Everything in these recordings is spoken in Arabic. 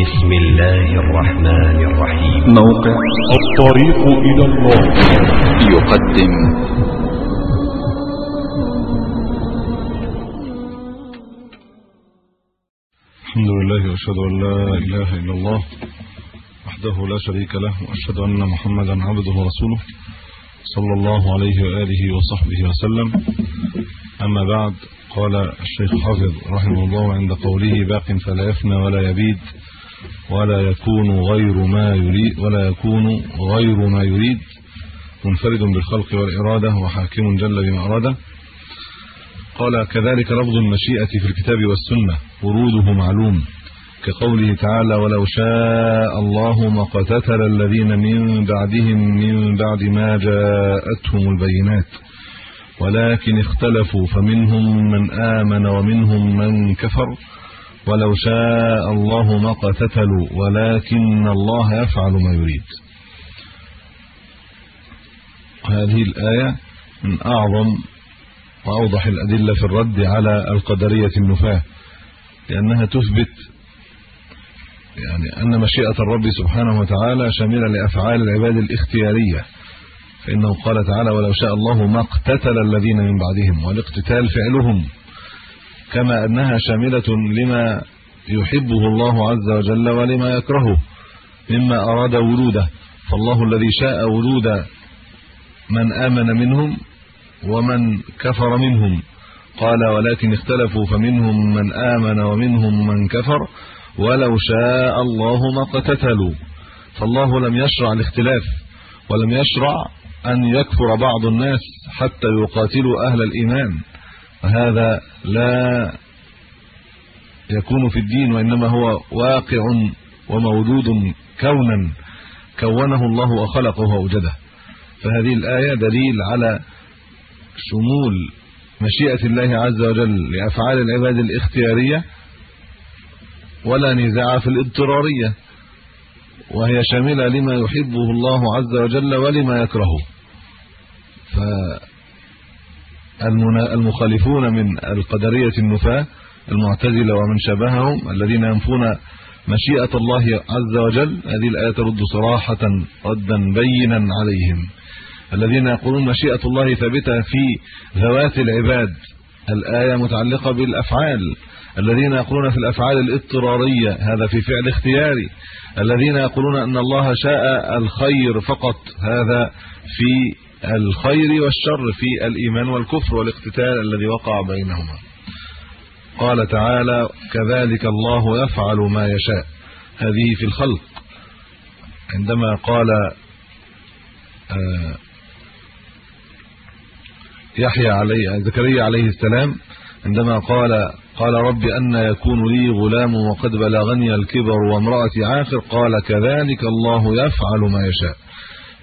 بسم الله الرحمن الرحيم. موقع الطريق إلى الله. يقدم. الحمد لله وأشهد أن لا إله إلا الله وحده لا شريك له وأشهد أن محمدا عبده ورسوله صلى الله عليه وآله وصحبه وسلم. أما بعد قال الشيخ حافظ رحمه الله عند قوله باق فلا يفنى ولا يبيد. ولا يكون غير ما يريد ولا يكون غير ما يريد. منفرد بالخلق والإرادة وحاكم جل بما أراده. قال كذلك لفظ المشيئة في الكتاب والسنة. وروده معلوم. كقوله تعالى ولو شاء الله ما قتتل الذين من بعدهم من بعد ما جاءتهم البينات. ولكن اختلفوا فمنهم من آمن ومنهم من كفر. ولو شاء الله ما قتتلوا ولكن الله يفعل ما يريد. هذه الآية من أعظم وأوضح الأدلة في الرد على القدرية النفاة لأنها تثبت يعني أن مشيئة الرب سبحانه وتعالى شاملة لأفعال العباد الاختيارية. فإنه قال تعالى ولو شاء الله ما اقتتل الذين من بعدهم والاقتتال فعلهم. كما أنها شاملة لما يحبه الله عز وجل ولما يكرهه مما أراد وجوده فالله الذي شاء وجود من آمن منهم ومن كفر منهم. قال ولكن اختلفوا فمنهم من آمن ومنهم من كفر ولو شاء الله ما قتتلوا فالله لم يشرع الاختلاف ولم يشرع أن يكفر بعض الناس حتى يقاتلوا أهل الإيمان. وهذا لا يكون في الدين وإنما هو واقع وموجود كونا كونه الله وخلقه وأوجده. فهذه الآية دليل على شمول مشيئة الله عز وجل لأفعال العباد الاختيارية ولا نزاع في الاضطرارية وهي شاملة لما يحبه الله عز وجل ولما يكرهه. ف المخالفون من القدرية النفاة المعتزلة ومن شبههم الذين ينفون مشيئة الله عز وجل. هذه الآية ترد صراحة ردا بينا عليهم. الذين يقولون مشيئة الله ثابتة في ذوات العباد. الآية متعلقة بالأفعال. الذين يقولون في الأفعال الاضطرارية هذا في فعل اختياري. الذين يقولون أن الله شاء الخير فقط هذا في الخير والشر في الإيمان والكفر والاقتتال الذي وقع بينهما. قال تعالى كذلك الله يفعل ما يشاء. هذه في الخلق. عندما قال آه يحيى عليه زكريا عليه السلام عندما قال قال رب أن يكون لي غلام وقد بلغني الكبر وامرأتي عاقر قال كذلك الله يفعل ما يشاء.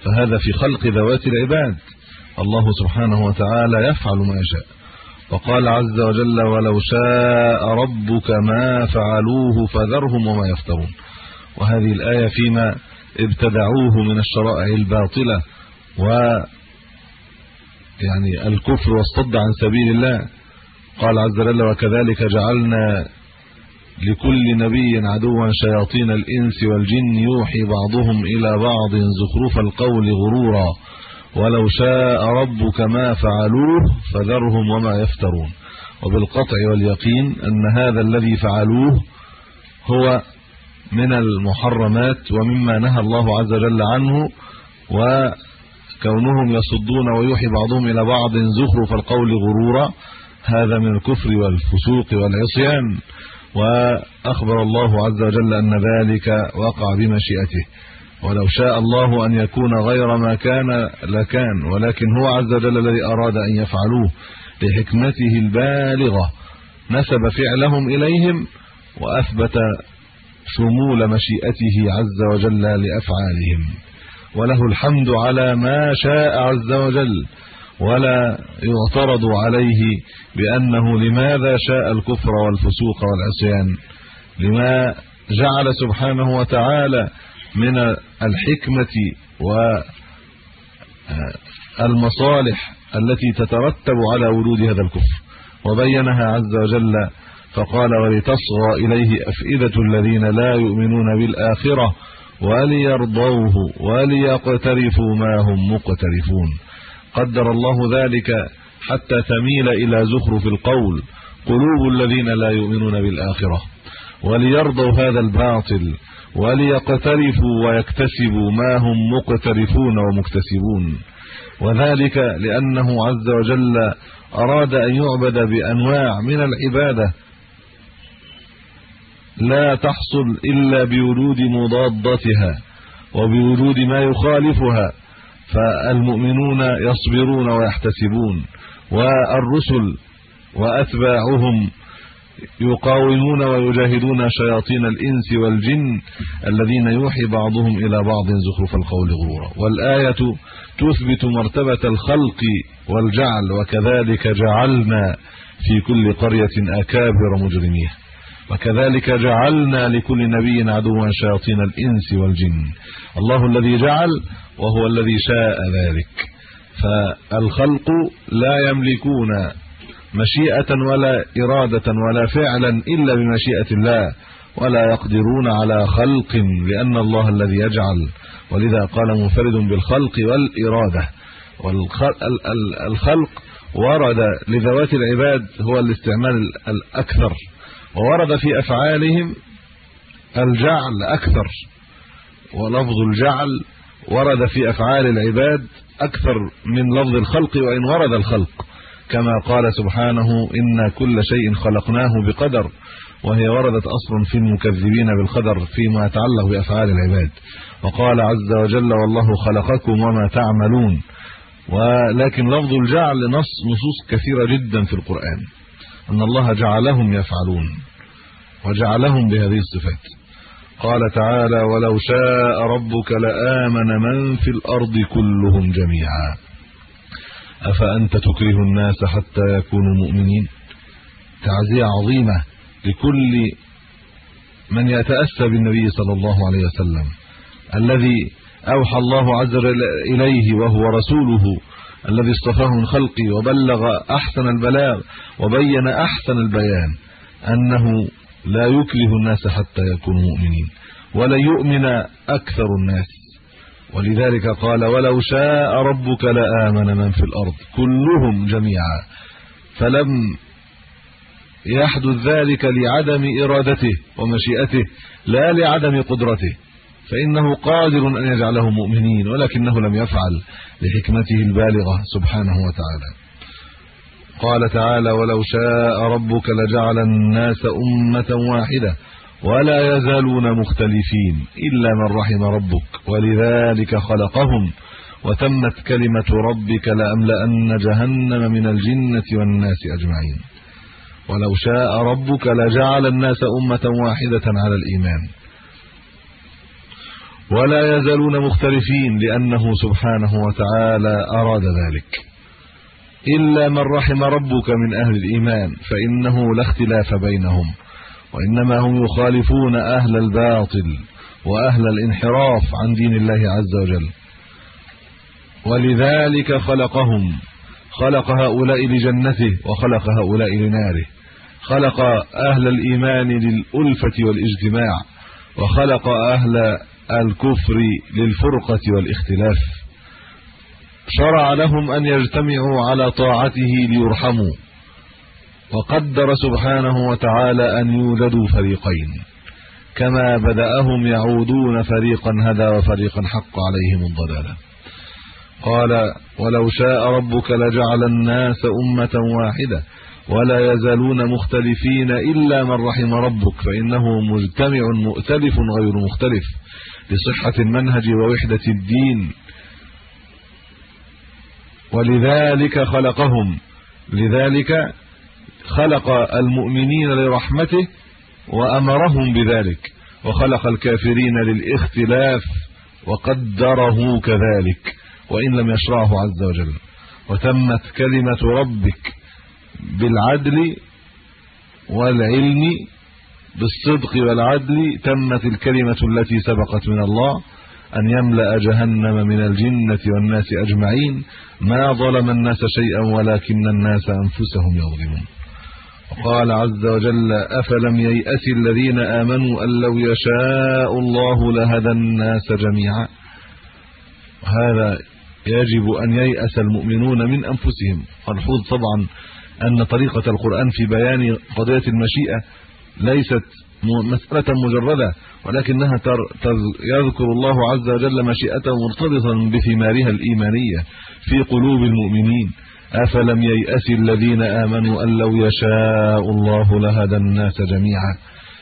فهذا في خلق ذوات العباد. الله سبحانه وتعالى يفعل ما يشاء. وقال عز وجل ولو شاء ربك ما فعلوه فذرهم وما يفترون وهذه الآية فيما ابتدعوه من الشرائع الباطلة و يعني الكفر والصد عن سبيل الله. قال عز وجل وكذلك جعلنا لكل نبي عدوا شياطين الإنس والجن يوحي بعضهم إلى بعض زخرف القول غرورا. ولو شاء ربك ما فعلوه فذرهم وما يفترون. وبالقطع واليقين أن هذا الذي فعلوه هو من المحرمات ومما نهى الله عز وجل عنه و كونهم يصدون ويوحي بعضهم إلى بعض زخرف القول غرورا. هذا من الكفر والفسوق والعصيان. وأخبر الله عز وجل أن ذلك وقع بمشيئته. ولو شاء الله أن يكون غير ما كان لكان ولكن هو عز وجل الذي أراد أن يفعلوه لحكمته البالغة. نسب فعلهم إليهم وأثبت شمول مشيئته عز وجل لأفعالهم. وله الحمد على ما شاء عز وجل. ولا يعترض عليه بأنه لماذا شاء الكفر والفسوق والعصيان. لما جعل سبحانه وتعالى من الحكمة والمصالح التي تترتب على وجود هذا الكفر. وبينها عز وجل فقال ولتصغى إليه أفئدة الذين لا يؤمنون بالآخرة وليرضوه وليقترفوا ما هم مقترفون. قدر الله ذلك حتى تميل إلى زخرف القول قلوب الذين لا يؤمنون بالآخرة. وليرضوا هذا الباطل وليقترفوا ويكتسبوا ما هم مقترفون ومكتسبون. وذلك لأنه عز وجل أراد أن يعبد بأنواع من العبادة. لا تحصل إلا بوجود مضادتها وبوجود ما يخالفها. فالمؤمنون يصبرون ويحتسبون والرسل وأتباعهم يقاومون ويجاهدون شياطين الإنس والجن الذين يوحي بعضهم إلى بعض زخرف القول غرورا. والآية تثبت مرتبة الخلق والجعل وكذلك جعلنا في كل قرية آكابر مجرميها وكذلك جعلنا لكل نبي عدوا شياطين الإنس والجن. الله الذي جعل وهو الذي شاء ذلك. فالخلق لا يملكون مشيئة ولا إرادة ولا فعلا إلا بمشيئة الله ولا يقدرون على خلق لأن الله الذي يجعل. ولذا قال منفرد بالخلق والإرادة. والخلق ورد لذوات العباد هو الاستعمال الأكثر. وورد في أفعالهم الجعل أكثر ولفظ الجعل ورد في أفعال العباد أكثر من لفظ الخلق وإن ورد الخلق كما قال سبحانه ان كل شيء خلقناه بقدر وهي وردت أصلا في المكذبين بالقدر فيما يتعلق بأفعال العباد. وقال عز وجل والله خلقكم وما تعملون ولكن لفظ الجعل نص نصوص كثيرة جدا في القرآن. أن الله جعلهم يفعلون وجعلهم بهذه الصفات. قال تعالى ولو شاء ربك لآمن من في الأرض كلهم جميعا. أفأنت تكره الناس حتى يكونوا مؤمنين؟ تعزية عظيمة لكل من يتأسى بالنبي صلى الله عليه وسلم الذي أوحى الله عز وجل إليه وهو رسوله الذي اصطفاه من خلقه وبلغ أحسن البلاغ وبين أحسن البيان أنه لا يكره الناس حتى يكونوا مؤمنين ولا يؤمن أكثر الناس. ولذلك قال ولو شاء ربك لآمن من في الأرض كلهم جميعا فلم يحدث ذلك لعدم إرادته ومشيئته لا لعدم قدرته فإنه قادر أن يجعلهم مؤمنين ولكنه لم يفعل. لحكمته البالغة سبحانه وتعالى. قال تعالى ولو شاء ربك لجعل الناس أمة واحدة ولا يزالون مختلفين إلا من رحم ربك ولذلك خلقهم وتمت كلمة ربك لأملأن جهنم من الجنة والناس أجمعين. ولو شاء ربك لجعل الناس أمة واحدة على الإيمان. ولا يزالون مختلفين لأنه سبحانه وتعالى أراد ذلك. إلا من رحم ربك من أهل الإيمان فإنه لا اختلاف بينهم وإنما هم يخالفون أهل الباطل وأهل الانحراف عن دين الله عز وجل. ولذلك خلقهم خلق هؤلاء لجنته وخلق هؤلاء لناره. خلق أهل الإيمان للألفة والإجتماع وخلق أهل الكفر للفرقة والاختلاف. شرع لهم أن يجتمعوا على طاعته ليرحموا وقدر سبحانه وتعالى أن يوجدوا فريقين. كما بدأهم يعودون فريقا هدى وفريقا حق عليهم الضلالة. قال ولو شاء ربك لجعل الناس أمة واحدة ولا يزالون مختلفين إلا من رحم ربك فإنه مجتمع مؤتلف غير مختلف. لصحه المنهج ووحدة الدين. ولذلك خلقهم. لذلك خلق المؤمنين لرحمته وأمرهم بذلك. وخلق الكافرين للاختلاف وقدره كذلك. وإن لم يشرعه عز وجل. وتمت كلمة ربك بالعدل والعلم بالصدق والعدل تمت الكلمة التي سبقت من الله أن يملأ جهنم من الجنة والناس أجمعين ما ظلم الناس شيئا ولكن الناس أنفسهم يظلمون. وقال عز وجل أفلم ييأس الذين آمنوا أن لو يشاء الله لهدى الناس جميعا؟ هذا يجب أن ييأس المؤمنون من أنفسهم. ملحوظ طبعا أن طريقة القرآن في بيان قضية المشيئة ليست مسألة مجردة ولكنها يذكر الله عز وجل مشيئته مرتبطا بثمارها الإيمانية في قلوب المؤمنين. أفلم ييأس الذين آمنوا أن لو يشاء الله لهدى الناس جميعا.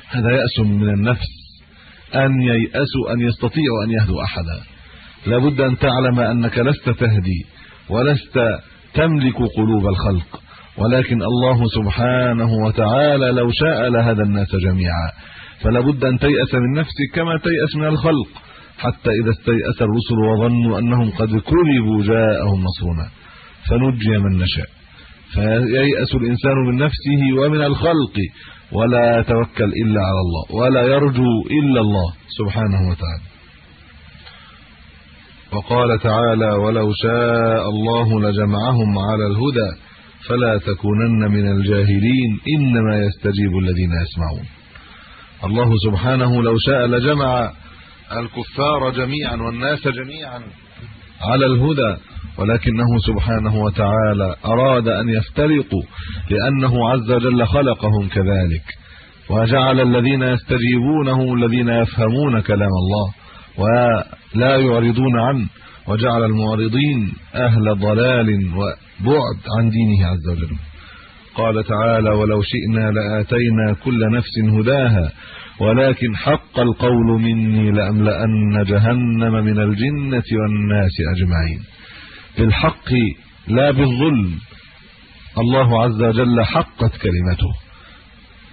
هذا يأس من النفس. أن ييأسوا أن يستطيعوا أن يهدوا أحدا. لابد أن تعلم أنك لست تهدي ولست تملك قلوب الخلق. ولكن الله سبحانه وتعالى لو شاء لهدى الناس جميعا. فلا بد أن تيأس من نفسك كما تيأس من الخلق حتى إذا استيأس الرسل وظنوا أنهم قد كذبوا جاءهم نصرنا. فنجي من نشاء. فييأس الإنسان من نفسه ومن الخلق ولا يتوكل إلا على الله ولا يرجو إلا الله سبحانه وتعالى. وقال تعالى ولو شاء الله لجمعهم على الهدى فلا تكونن من الجاهلين إنما يستجيب الذين يسمعون. الله سبحانه لو شاء لجمع الكفار جميعا والناس جميعا على الهدى ولكنه سبحانه وتعالى أراد أن يفترقوا لأنه عز وجل خلقهم كذلك. وجعل الذين يستجيبونه الذين يفهمون كلام الله ولا يعرضون عنه وجعل المعرضين أهل ضلال وبعد عن دينه عز وجل. قال تعالى ولو شئنا لآتينا كل نفس هداها ولكن حق القول مني لأملأن جهنم من الجنة والناس أجمعين. بالحق لا بالظلم. الله عز وجل حقت كلمته.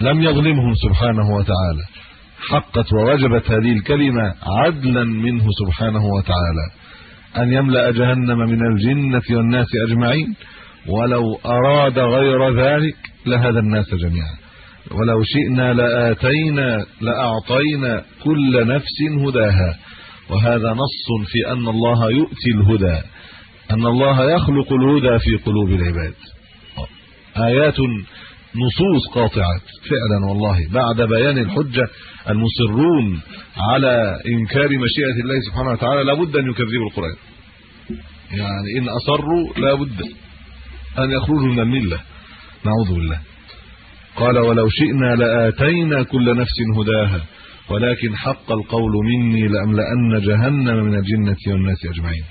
لم يظلمهم سبحانه وتعالى. حقت ووجبت هذه الكلمة عدلا منه سبحانه وتعالى. أن يملأ جهنم من الجنة والناس أجمعين. ولو أراد غير ذلك لهدى الناس جميعا. ولو شئنا لآتينا لأعطينا كل نفس هداها. وهذا نص في أن الله يؤتي الهدى. أن الله يخلق الهدى في قلوب العباد. آيات نصوص قاطعة فعلا والله. بعد بيان الحجة المصرون على إنكار مشيئة الله سبحانه وتعالى لابد أن يكذبوا القرآن. يعني إن أصروا لابد أن يخرجوا من الملة. نعوذ بالله. قال ولو شئنا لآتينا كل نفس هداها ولكن حق القول مني لأملأن جهنم من الجنة والناس أجمعين.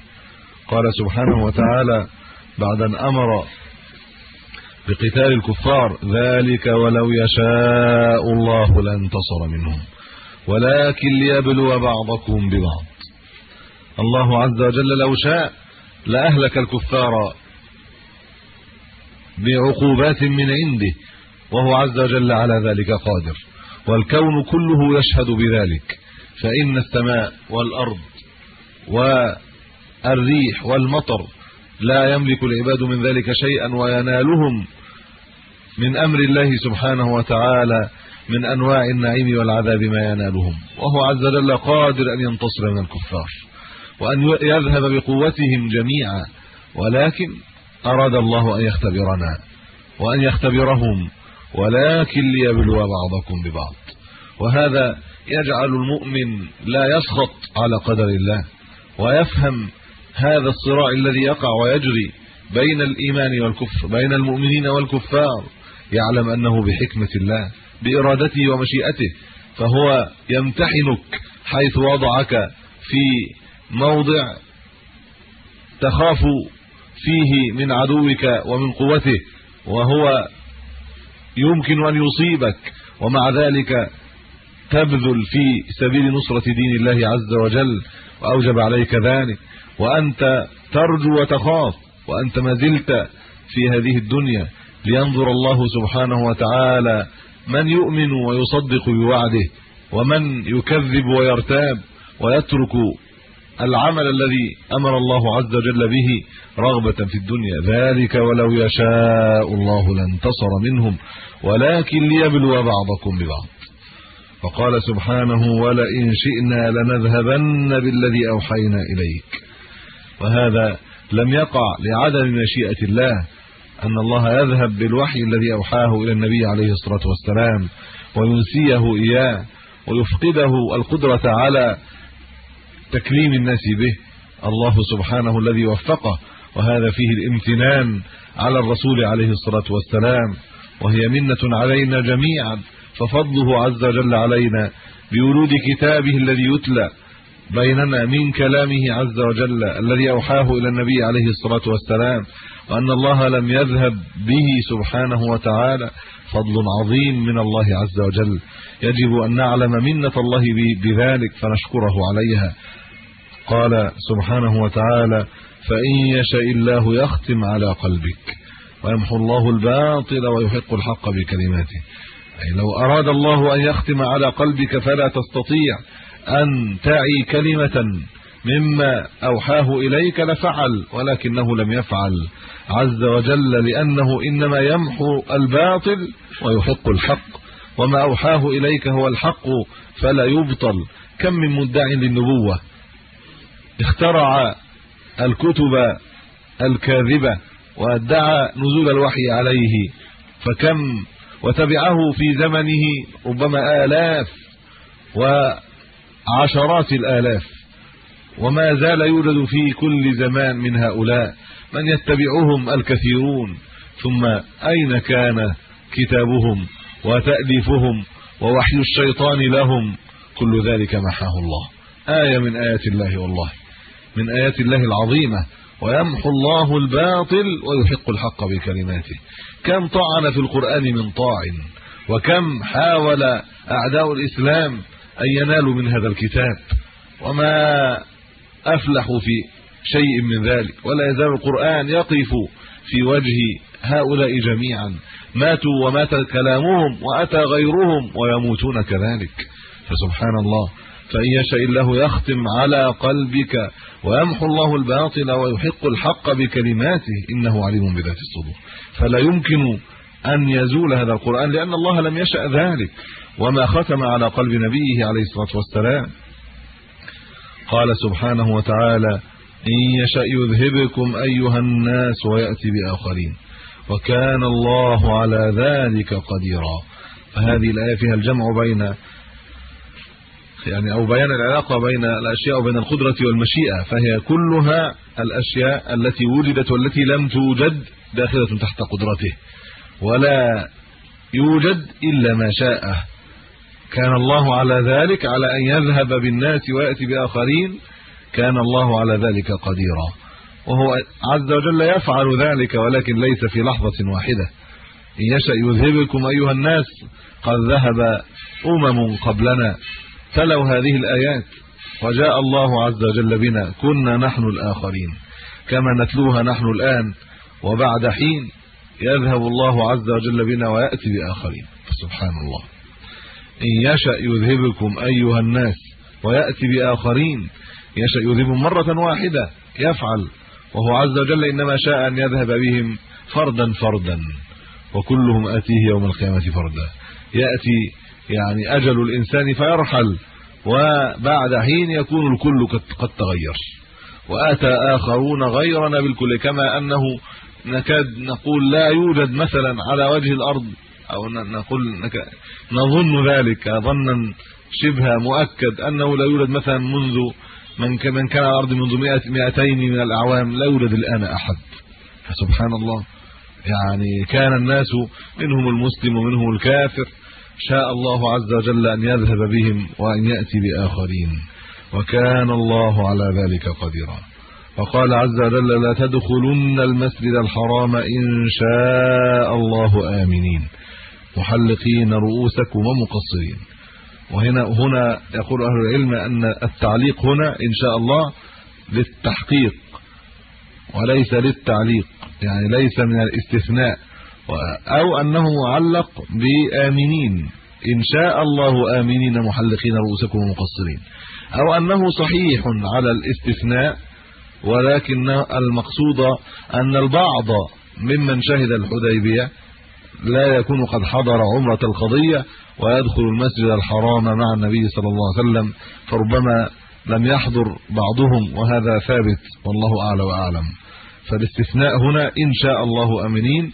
قال سبحانه وتعالى بعد أن أمر بقتال الكفار ذلك ولو يشاء الله لانتصر منهم. ولكن ليبلو بعضكم ببعض. الله عز وجل لو شاء لأهلك الكفار بعقوبات من عنده وهو عز وجل على ذلك قادر. والكون كله يشهد بذلك. فإن السماء والأرض والريح والمطر لا يملك العباد من ذلك شيئا وينالهم من أمر الله سبحانه وتعالى من أنواع النعيم والعذاب ما ينالهم. وهو عز وجل قادر أن ينتصر من الكفار وأن يذهب بقوتهم جميعا ولكن أراد الله أن يختبرنا وأن يختبرهم ولكن ليبلو بعضكم ببعض. وهذا يجعل المؤمن لا يسخط على قدر الله ويفهم هذا الصراع الذي يقع ويجري بين الإيمان والكفر بين المؤمنين والكفار. يعلم أنه بحكمة الله بإرادته ومشيئته فهو يمتحنك حيث وضعك في موضع تخاف فيه من عدوك ومن قوته وهو يمكن أن يصيبك ومع ذلك تبذل في سبيل نصرة دين الله عز وجل وأوجب عليك ذلك. وأنت ترجو وتخاف وأنت ما زلت في هذه الدنيا لينظر الله سبحانه وتعالى من يؤمن ويصدق بوعده ومن يكذب ويرتاب ويترك العمل الذي أمر الله عز وجل به رغبة في الدنيا. ذلك ولو يشاء الله لانتصر منهم ولكن ليبلو بعضكم ببعض. وقال سبحانه ولئن شئنا لنذهبن بالذي أوحينا إليك. وهذا لم يقع لعدم مشيئة الله أن الله يذهب بالوحي الذي أوحاه إلى النبي عليه الصلاة والسلام وينسيه إياه ويفقده القدرة على تكليم الناس به. الله سبحانه الذي وفقه وهذا فيه الامتنان على الرسول عليه الصلاة والسلام وهي منة علينا جميعا ففضله عز وجل علينا بورود كتابه الذي يتلى بيننا من كلامه عز وجل الذي أوحاه إلى النبي عليه الصلاة والسلام وان الله لم يذهب به سبحانه وتعالى فضل عظيم من الله عز وجل. يجب أن نعلم منة الله بذلك فنشكره عليها. قال سبحانه وتعالى فإن يشاء الله يختم على قلبك ويمحو الله الباطل ويحق الحق بكلماته. أي لو أراد الله أن يختم على قلبك فلا تستطيع. أن تعي كلمة مما أوحاه إليك لفعل ولكنه لم يفعل. عز وجل لأنه إنما يمحو الباطل ويحق الحق وما أوحاه إليك هو الحق فلا يبطل. كم من مدع للنبوة. اخترع الكتب الكاذبة وادعى نزول الوحي عليه فكم وتبعه في زمنه ربما آلاف وعشرات الآلاف. وما زال يوجد في كل زمان من هؤلاء من يتبعهم الكثيرون. ثم أين كان كتابهم وتأليفهم ووحي الشيطان لهم؟ كل ذلك محاه الله. آية من آيات الله والله. من آيات الله العظيمة. ويمحو الله الباطل ويحق الحق بكلماته. كم طعن في القرآن من طاعن. وكم حاول أعداء الإسلام أن ينالوا من هذا الكتاب وما أفلحوا في شيء من ذلك ولا يزال القرآن يقف في وجه هؤلاء جميعا. ماتوا ومات كلامهم وأتى غيرهم ويموتون كذلك. فسبحان الله فإن يشاء الله يختم على قلبك ويمحو الله الباطل ويحق الحق بكلماته إنه عليم بذات الصدور. فلا يمكن أن يزول هذا القرآن لأن الله لم يشأ ذلك. وما ختم على قلب نبيه عليه الصلاة والسلام. قال سبحانه وتعالى إن يشأ يذهبكم أيها الناس ويأتي بآخرين وكان الله على ذلك قديرا. فهذه الآية فيها الجمع بين يعني أو بيان العلاقة بين الأشياء وبين القدرة والمشيئة فهي كلها الأشياء التي وجدت والتي لم توجد داخلة تحت قدرته ولا يوجد إلا ما شاء كان الله على ذلك على أن يذهب بالناس ويأتي بآخرين كان الله على ذلك قديرا. وهو عز وجل يفعل ذلك ولكن ليس في لحظة واحدة. إن يشاء يذهبكم أيها الناس قد ذهب أمم قبلنا تلوا هذه الآيات وجاء الله عز وجل بنا كنا نحن الآخرين. كما نتلوها نحن الآن وبعد حين يذهب الله عز وجل بنا ويأتي بآخرين. سبحان الله. إن يشاء يذهبكم أيها الناس ويأتي بآخرين. يشاء يذهبهم مرة واحدة يفعل. وهو عز وجل إنما شاء أن يذهب بهم فردا فردا. وكلهم آتيه يوم القيامة فردا. يأتي يعني أجل الإنسان فيرحل وبعد حين يكون الكل قد تغير. وآتى آخرون غيرنا بالكل كما أنه نكاد نقول لا يوجد مثلا على وجه الأرض أو نقول نظن ذلك ظنا شبه مؤكد أنه لا يوجد مثلا منذ من كان على الأرض منذ 100 200 من الأعوام لا يوجد الآن أحد. فسبحان الله. يعني كان الناس منهم المسلم ومنهم الكافر. شاء الله عز وجل أن يذهب بهم وأن يأتي بآخرين. وكان الله على ذلك قديرا. وقال عز وجل لا تدخلن المسجد الحرام إن شاء الله آمنين. محلقين رؤوسكم ومقصرين. وهنا هنا يقول أهل العلم أن التعليق هنا إن شاء الله للتحقيق وليس للتعليق يعني ليس من الاستثناء أو أنه معلق بآمنين. إن شاء الله آمنين محلقين رؤوسكم ومقصرين. أو أنه صحيح على الاستثناء ولكن المقصود أن البعض ممن شهد الحديبية لا يكون قد حضر عمرة القضية ويدخل المسجد الحرام مع النبي صلى الله عليه وسلم فربما لم يحضر بعضهم وهذا ثابت والله أعلى وأعلم. فالاستثناء هنا إن شاء الله آمنين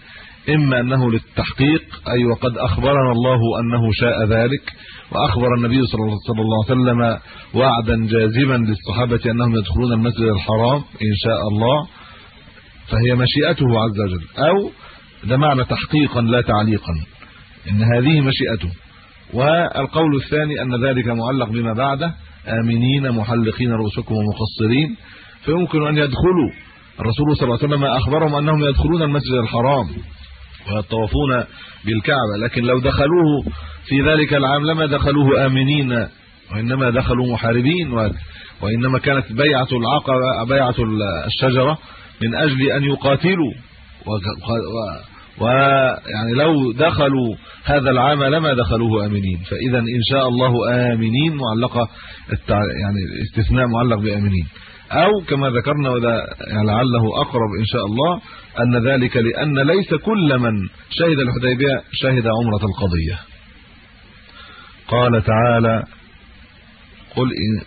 إما أنه للتحقيق أي وقد أخبرنا الله أنه شاء ذلك وأخبر النبي صلى الله عليه وسلم وعدا جازما للصحابة أنهم يدخلون المسجد الحرام إن شاء الله فهي مشيئته عز وجل. أو ده معنى تحقيقا لا تعليقا. إن هذه مشيئته. والقول الثاني أن ذلك معلق بما بعده. آمنين محلقين رؤوسكم ومقصرين. فيمكن أن يدخلوا. الرسول صلى الله عليه وسلم أخبرهم أنهم يدخلون المسجد الحرام ويطوفون بالكعبة. لكن لو دخلوه في ذلك العام لما دخلوه آمنين. وإنما دخلوا محاربين. وإنما كانت بيعة العقبة بيعة الشجرة من أجل أن يقاتلوا. ويعني لو دخلوا هذا العام لما دخلوه آمنين. فاذا إن شاء الله آمنين معلقه يعني استثناء معلق بآمنين. أو كما ذكرنا وده يعني لعله أقرب إن شاء الله أن ذلك لأن ليس كل من شهد الحديبية شهد عمرة القضية. قال تعالى قل إن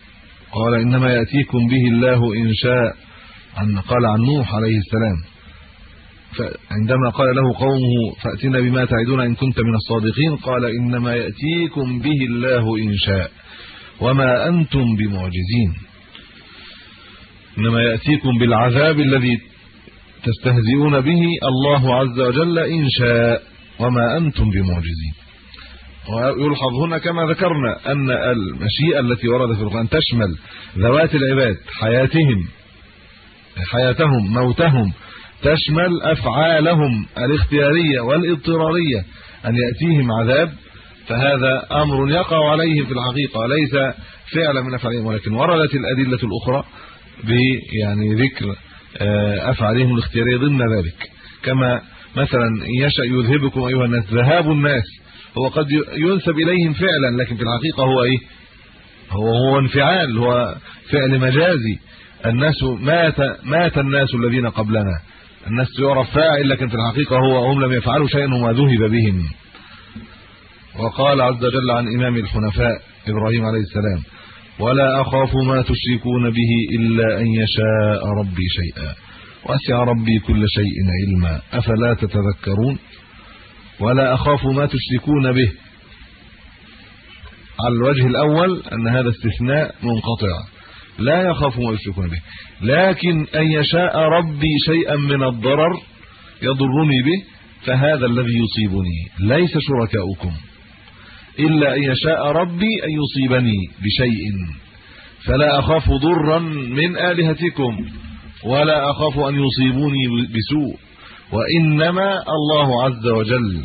قال إنما يأتيكم به الله إن شاء أن قال عن نوح عليه السلام. فعندما قال له قومه فاتنا بما تعدون إن كنت من الصادقين قال إنما يأتيكم به الله إن شاء وما أنتم بمعجزين. إنما يأتيكم بالعذاب الذي تستهزئون به الله عز وجل إن شاء وما أنتم بمعجزين. ويلحظ هنا كما ذكرنا أن المشيئة التي ورد في القرآن تشمل ذوات العباد حياتهم حياتهم موتهم تشمل أفعالهم الاختيارية والاضطرارية. أن يأتيهم عذاب فهذا أمر يقع عليهم في الحقيقة. وليس فعلا من أفعالهم ولكن وردت الأدلة الأخرى ب يعني ذكر آه، أفعالهم الاختيارية ضمن ذلك. كما مثلا يشاء يذهبكم أيها الناس ذهاب الناس هو قد ينسب إليهم فعلا لكن في الحقيقة هو إيه؟ هو هو انفعال هو فعل مجازي. الناس مات مات الناس الذين قبلنا. الناس يعرف فاعل لكن في الحقيقة هو هم لم يفعلوا شيئا وما ذهب بهم. وقال عز وجل عن إمام الحنفاء إبراهيم عليه السلام ولا أخاف ما تشركون به إلا أن يشاء ربي شيئا. واسع ربي كل شيء علما. أفلا تتذكرون؟ ولا أخاف ما تشركون به. على الوجه الأول أن هذا استثناء منقطع. لا يخاف ما يشركون به لكن أن يشاء ربي شيئا من الضرر يضرني به فهذا الذي يصيبني. ليس شركاؤكم. إلا أن يشاء ربي أن يصيبني بشيء. فلا أخاف ضرا من آلهتكم ولا أخاف أن يصيبوني بسوء. وإنما الله عز وجل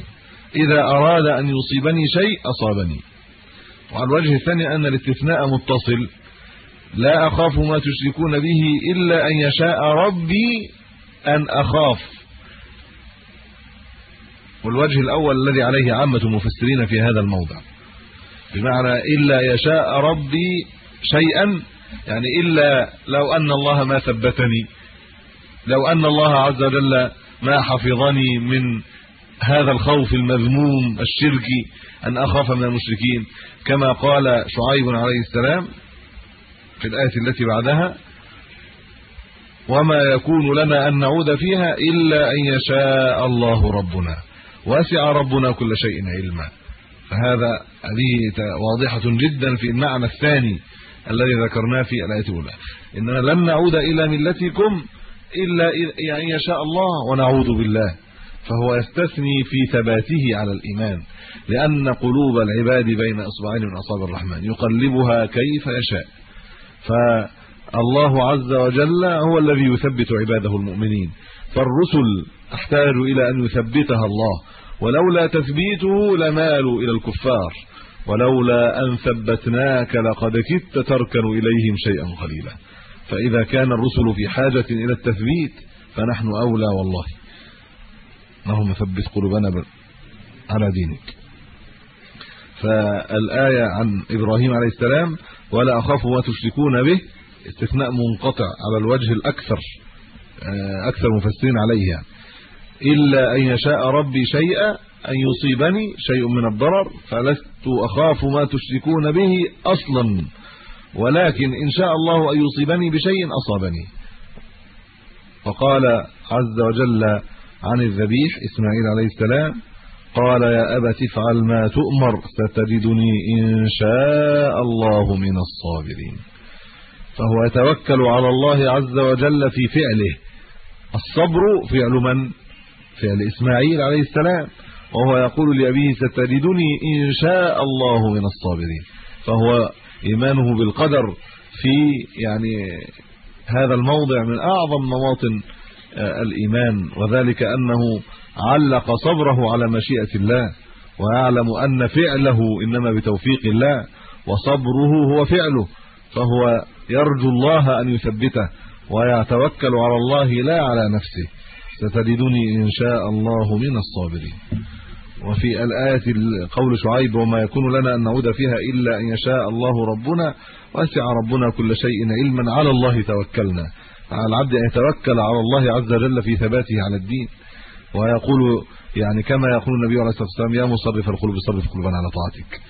إذا أراد أن يصيبني شيء أصابني. وعلى الوجه الثاني أن الاستثناء متصل. لا أخاف ما تشركون به إلا أن يشاء ربي أن أخاف. والوجه الأول الذي عليه عامة المفسرين في هذا الموضع. بمعنى إلا يشاء ربي شيئا يعني إلا لو أن الله ما ثبتني لو أن الله عز وجل ما حفظني من هذا الخوف المذموم الشركي أن أخاف من المشركين. كما قال شعيب عليه السلام في الآية التي بعدها وما يكون لنا ان نعود فيها الا ان يشاء الله ربنا. واسع ربنا كل شيء علما. فهذا هذه واضحة جدا في المعنى الثاني الذي ذكرناه في الآية الأولى. إننا لن نعود إلى ملتكم إلا أن يشاء الله ونعوذ بالله. فهو يستثني في ثباته على الإيمان. لأن قلوب العباد بين إصبعين من أصابع الرحمن يقلبها كيف يشاء. فالله عز وجل هو الذي يثبت عباده المؤمنين فالرسل تحتاج إلى أن يثبتها الله ولولا تثبيته لمالوا إلى الكفار ولولا أن ثبتناك لقد كدت تركن إليهم شيئا قليلا. فإذا كان الرسل في حاجة إلى التثبيت فنحن أولى والله. اللهم ثبت قلوبنا على دينك. فالآية عن إبراهيم عليه السلام ولا أخاف ما تشركون به. استثناء منقطع على الوجه الأكثر آه، أكثر مفسرين عليه يعني. إلا أن يشاء ربي شيئا أن يصيبني شيء من الضرر فلست أخاف ما تشركون به أصلا. ولكن إن شاء الله أن يصيبني بشيء أصابني. فقال عز وجل عن الذبيح إسماعيل عليه السلام قال يا أبت افعل ما تؤمر ستجدني إن شاء الله من الصابرين. فهو يتوكل على الله عز وجل في فعله. الصبر فعل من؟ فعل إسماعيل عليه السلام. وهو يقول لأبيه ستجدني إن شاء الله من الصابرين. فهو إيمانه بالقدر في يعني هذا الموضع من أعظم مواطن آه، الإيمان. وذلك أنه علق صبره على مشيئة الله ويعلم أن فعله إنما بتوفيق الله وصبره هو فعله فهو يرجو الله أن يثبته ويتوكل على الله لا على نفسه. ستجدني إن شاء الله من الصابرين. وفي الآية قول شعيب وما يكون لنا أن نعود فيها إلا أن يشاء الله ربنا وسع ربنا كل شيء علما. على الله توكلنا. على العبد أن يتوكل على الله عز وجل في ثباته على الدين. ويقول يعني كما يقول النبي عليه الصلاة والسلام يا مصرف القلوب صرف قلوبنا على طاعتك.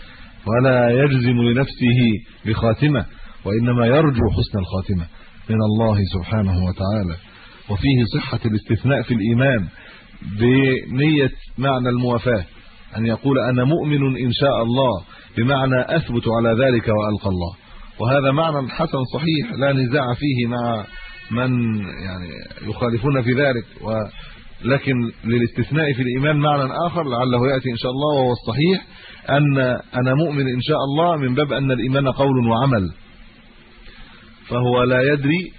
ولا يجزم لنفسه بخاتمة وإنما يرجو حسن الخاتمة من الله سبحانه وتعالى. وفيه صحة الاستثناء في الإيمان بنية معنى الموافاة أن يقول أنا مؤمن إن شاء الله بمعنى أثبت على ذلك وألقى الله. وهذا معنى حسن صحيح لا نزاع فيه مع من يعني يخالفون في ذلك ولكن للاستثناء في الإيمان معنى آخر لعله يأتي إن شاء الله وهو الصحيح أن أنا مؤمن إن شاء الله من باب أن الإيمان قول وعمل. فهو لا يدري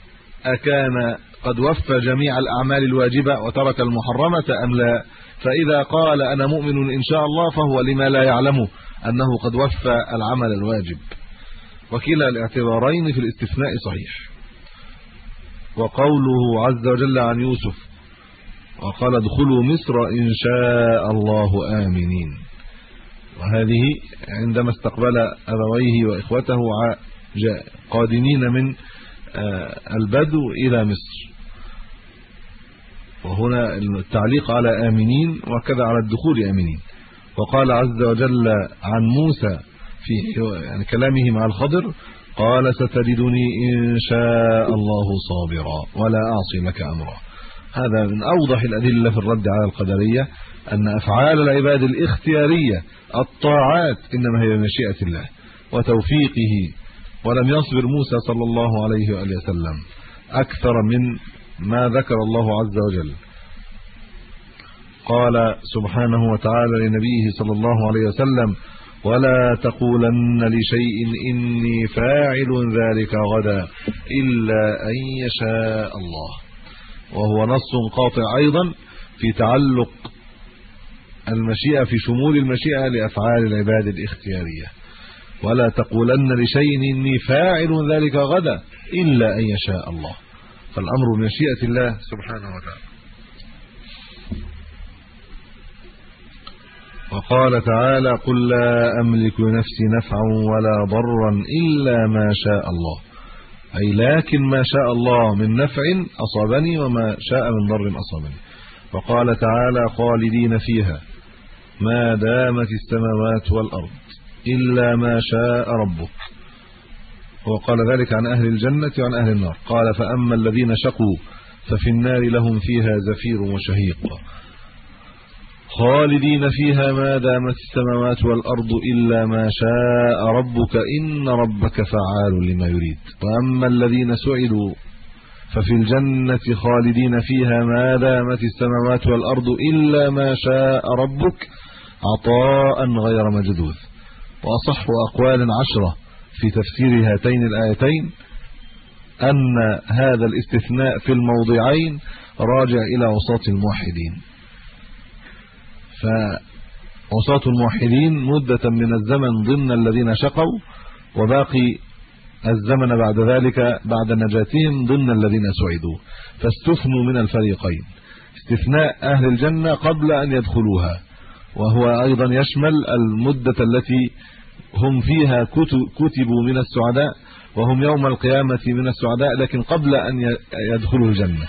أكان قد وفى جميع الأعمال الواجبة وترك المحرمة أم لا. فإذا قال أنا مؤمن إن شاء الله فهو لما لا يعلمه أنه قد وفى العمل الواجب. وكلا الاعتبارين في الاستثناء صحيح. وقوله عز وجل عن يوسف وقال ادخلوا مصر إن شاء الله آمنين. وهذه عندما استقبل أبويه وإخوته قادمين من آه، البدو إلى مصر. وهنا التعليق على آمنين وكذا على الدخول آمنين. وقال عز وجل عن موسى في يعني كلامه مع الخضر قال ستجدني إن شاء الله صابرا ولا أعصي لك أمرا. هذا من أوضح الأدلة في الرد على القدرية أن أفعال العباد الاختيارية الطاعات إنما هي بمشيئه الله وتوفيقه ولم يصبر موسى صلى الله عليه وآله وسلم أكثر من ما ذكر الله عز وجل. قال سبحانه وتعالى لنبيه صلى الله عليه وسلم ولا تقولن لشيء إني فاعل ذلك غدا إلا أن يشاء الله. وهو نص قاطع أيضا في تعلق المشيئة في شمول المشيئة لأفعال العباد الاختيارية. ولا تقولن لشيء إني فاعل ذلك غدا إلا أن يشاء الله. فالأمر بمشيئة الله سبحانه وتعالى. وقال تعالى قل لا أملك لنفسي نفعا ولا ضرا إلا ما شاء الله. أي لكن ما شاء الله من نفع أصابني وما شاء من ضر أصابني. وقال تعالى خالدين فيها ما دامت السماوات والأرض إلا ما شاء ربك. وقال ذلك عن أهل الجنة وعن أهل النار. قال فأما الذين شقوا ففي النار لهم فيها زفير وشهيق. خالدين فيها ما دامت السماوات والأرض إلا ما شاء ربك إن ربك فعال لما يريد. وأما الذين سعدوا ففي الجنة خالدين فيها ما دامت السماوات والأرض إلا ما شاء ربك عطاء غير مجدود وأصح أقوال عشرة في تفسير هاتين الآيتين أن هذا الاستثناء في الموضعين راجع إلى وساط الموحدين. فعصاة الموحدين مدة من الزمن ضمن الذين شقوا وباقي الزمن بعد ذلك بعد نجاتهم ضمن الذين سعدوا. فاستثنوا من الفريقين. استثناء أهل الجنة قبل أن يدخلوها. وهو أيضا يشمل المدة التي هم فيها كتبوا من السعداء وهم يوم القيامة من السعداء لكن قبل أن يدخلوا الجنة.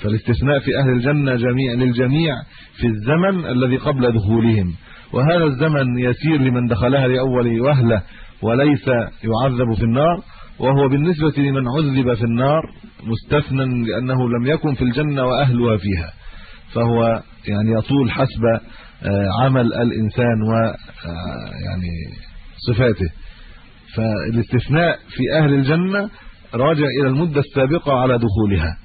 فالاستثناء في أهل الجنة جميع للجميع في الزمن الذي قبل دخولهم. وهذا الزمن يسير لمن دخلها لأول وهلة وليس يعذب في النار وهو بالنسبة لمن عذب في النار مستثنى لأنه لم يكن في الجنة وأهلها فيها. فهو يعني يطول حسب آه، عمل الإنسان و آه، يعني صفاته. فالاستثناء في أهل الجنة راجع إلى المدة السابقة على دخولها.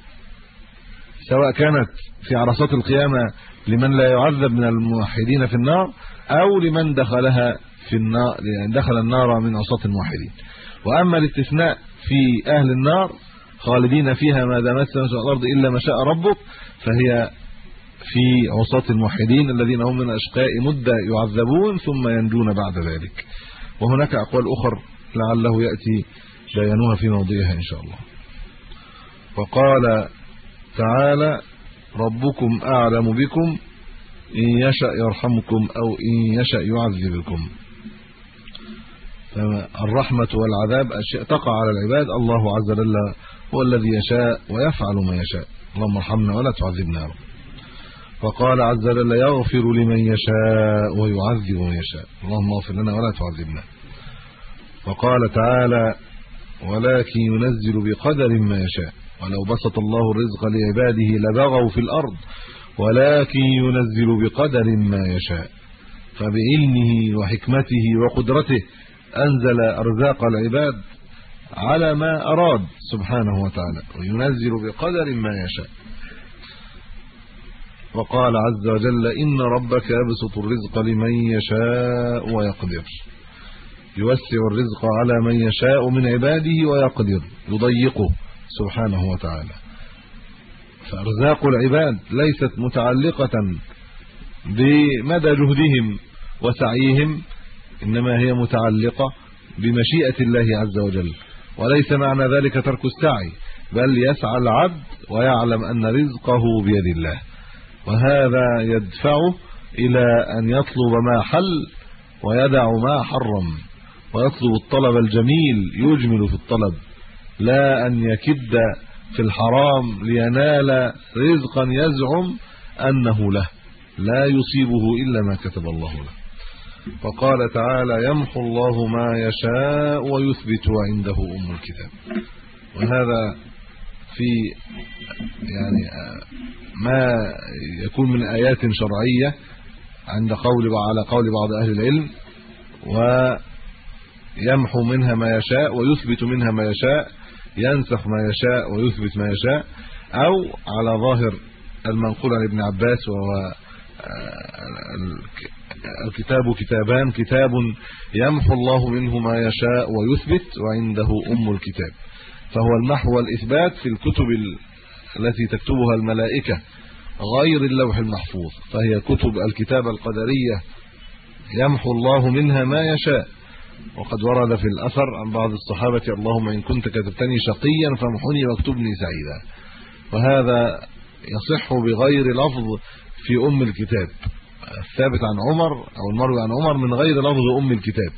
سواء كانت في عرصات القيامة لمن لا يعذب من الموحدين في النار أو لمن دخلها في النار دخل النار من عصاة الموحدين. وأما الاستثناء في أهل النار خالدين فيها ما دامت السماوات والأرض إلا ما شاء ربك فهي في عصاة الموحدين الذين هم من أشقاء مدة يعذبون ثم ينجون بعد ذلك. وهناك أقوال أخر لعله يأتي بيانها في موضعها إن شاء الله. وقال تعالى ربكم أعلم بكم إن يشاء يرحمكم أو إن يشاء يعذبكم. فالرحمه والعذاب أشياء تقع على العباد. الله عز وجل هو الذي يشاء ويفعل ما يشاء. اللهم ارحمنا ولا تعذبنا وقال عز وجل يغفر لمن يشاء ويعذب من يشاء. اللهم اغفر لنا ولا تعذبنا. وقال تعالى ولكن ينزل بقدر ما يشاء. ولو بسط الله الرزق لعباده لبغوا في الأرض ولكن ينزل بقدر ما يشاء. فبعلمه وحكمته وقدرته أنزل أرزاق العباد على ما أراد سبحانه وتعالى وينزل بقدر ما يشاء. وقال عز وجل إن ربك يبسط الرزق لمن يشاء ويقدر. يوسع الرزق على من يشاء من عباده ويقدر يضيقه. سبحانه وتعالى. فأرزاق العباد ليست متعلقة بمدى جهدهم وسعيهم إنما هي متعلقة بمشيئة الله عز وجل. وليس معنى ذلك ترك السعي بل يسعى العبد ويعلم أن رزقه بيد الله. وهذا يدفعه إلى أن يطلب ما حل ويدع ما حرم. ويطلب الطلب الجميل يجمل في الطلب. لا أن يكد في الحرام لينال رزقا يزعم أنه له. لا يصيبه إلا ما كتب الله له. وقال تعالى يمحو الله ما يشاء ويثبت عنده أم الكتاب. وهذا في يعني ما يكون من آيات شرعية عند قول على قول بعض أهل العلم. ويمحو منها ما يشاء ويثبت منها ما يشاء. ينسخ ما يشاء ويثبت ما يشاء أو على ظاهر المنقول عن ابن عباس وهو الكتاب كتابان كتاب يمحو الله منه ما يشاء ويثبت وعنده أم الكتاب. فهو المحو والإثبات في الكتب التي تكتبها الملائكة غير اللوح المحفوظ. فهي كتب الكتابه القدرية يمحو الله منها ما يشاء. وقد ورد في الأثر عن بعض الصحابة اللهم إن كنت كتبتني شقيا فامحني واكتبني سعيدا. وهذا يصح بغير لفظ في أم الكتاب. الثابت عن عمر أو المروي عن عمر من غير لفظ أم الكتاب.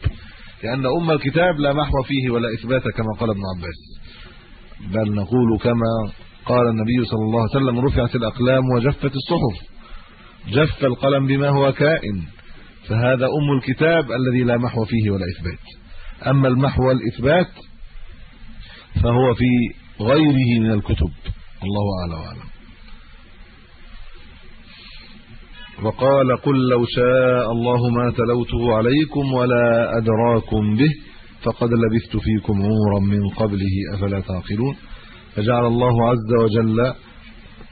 لأن أم الكتاب لا محو فيه ولا إثبات كما قال ابن عباس. بل نقول كما قال النبي صلى الله عليه وسلم رفعت الأقلام وجفت الصحف. جف القلم بما هو كائن. فهذا أم الكتاب الذي لا محو فيه ولا إثبات. أما المحو والإثبات فهو في غيره من الكتب. الله أعلم وأعلم. وقال قل لو شاء الله ما تلوته عليكم ولا أدراكم به فقد لبثت فيكم عمرا من قبله أفلا تعقلون؟ فجعل الله عز وجل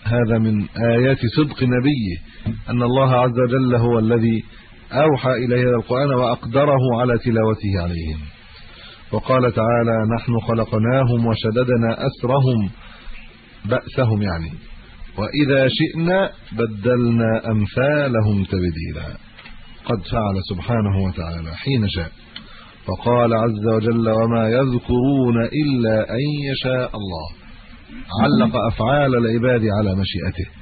هذا من آيات صدق نبيه أن الله عز وجل هو الذي أوحى إليه هذا القرآن وأقدره على تلاوته عليهم. وقال تعالى نحن خلقناهم وشددنا أسرهم بأسهم يعني. وإذا شئنا بدلنا أمثالهم تبديلا. قد فعل سبحانه وتعالى حين شاء. فقال عز وجل وما يذكرون إلا أن يشاء الله. علق أفعال العباد على مشيئته.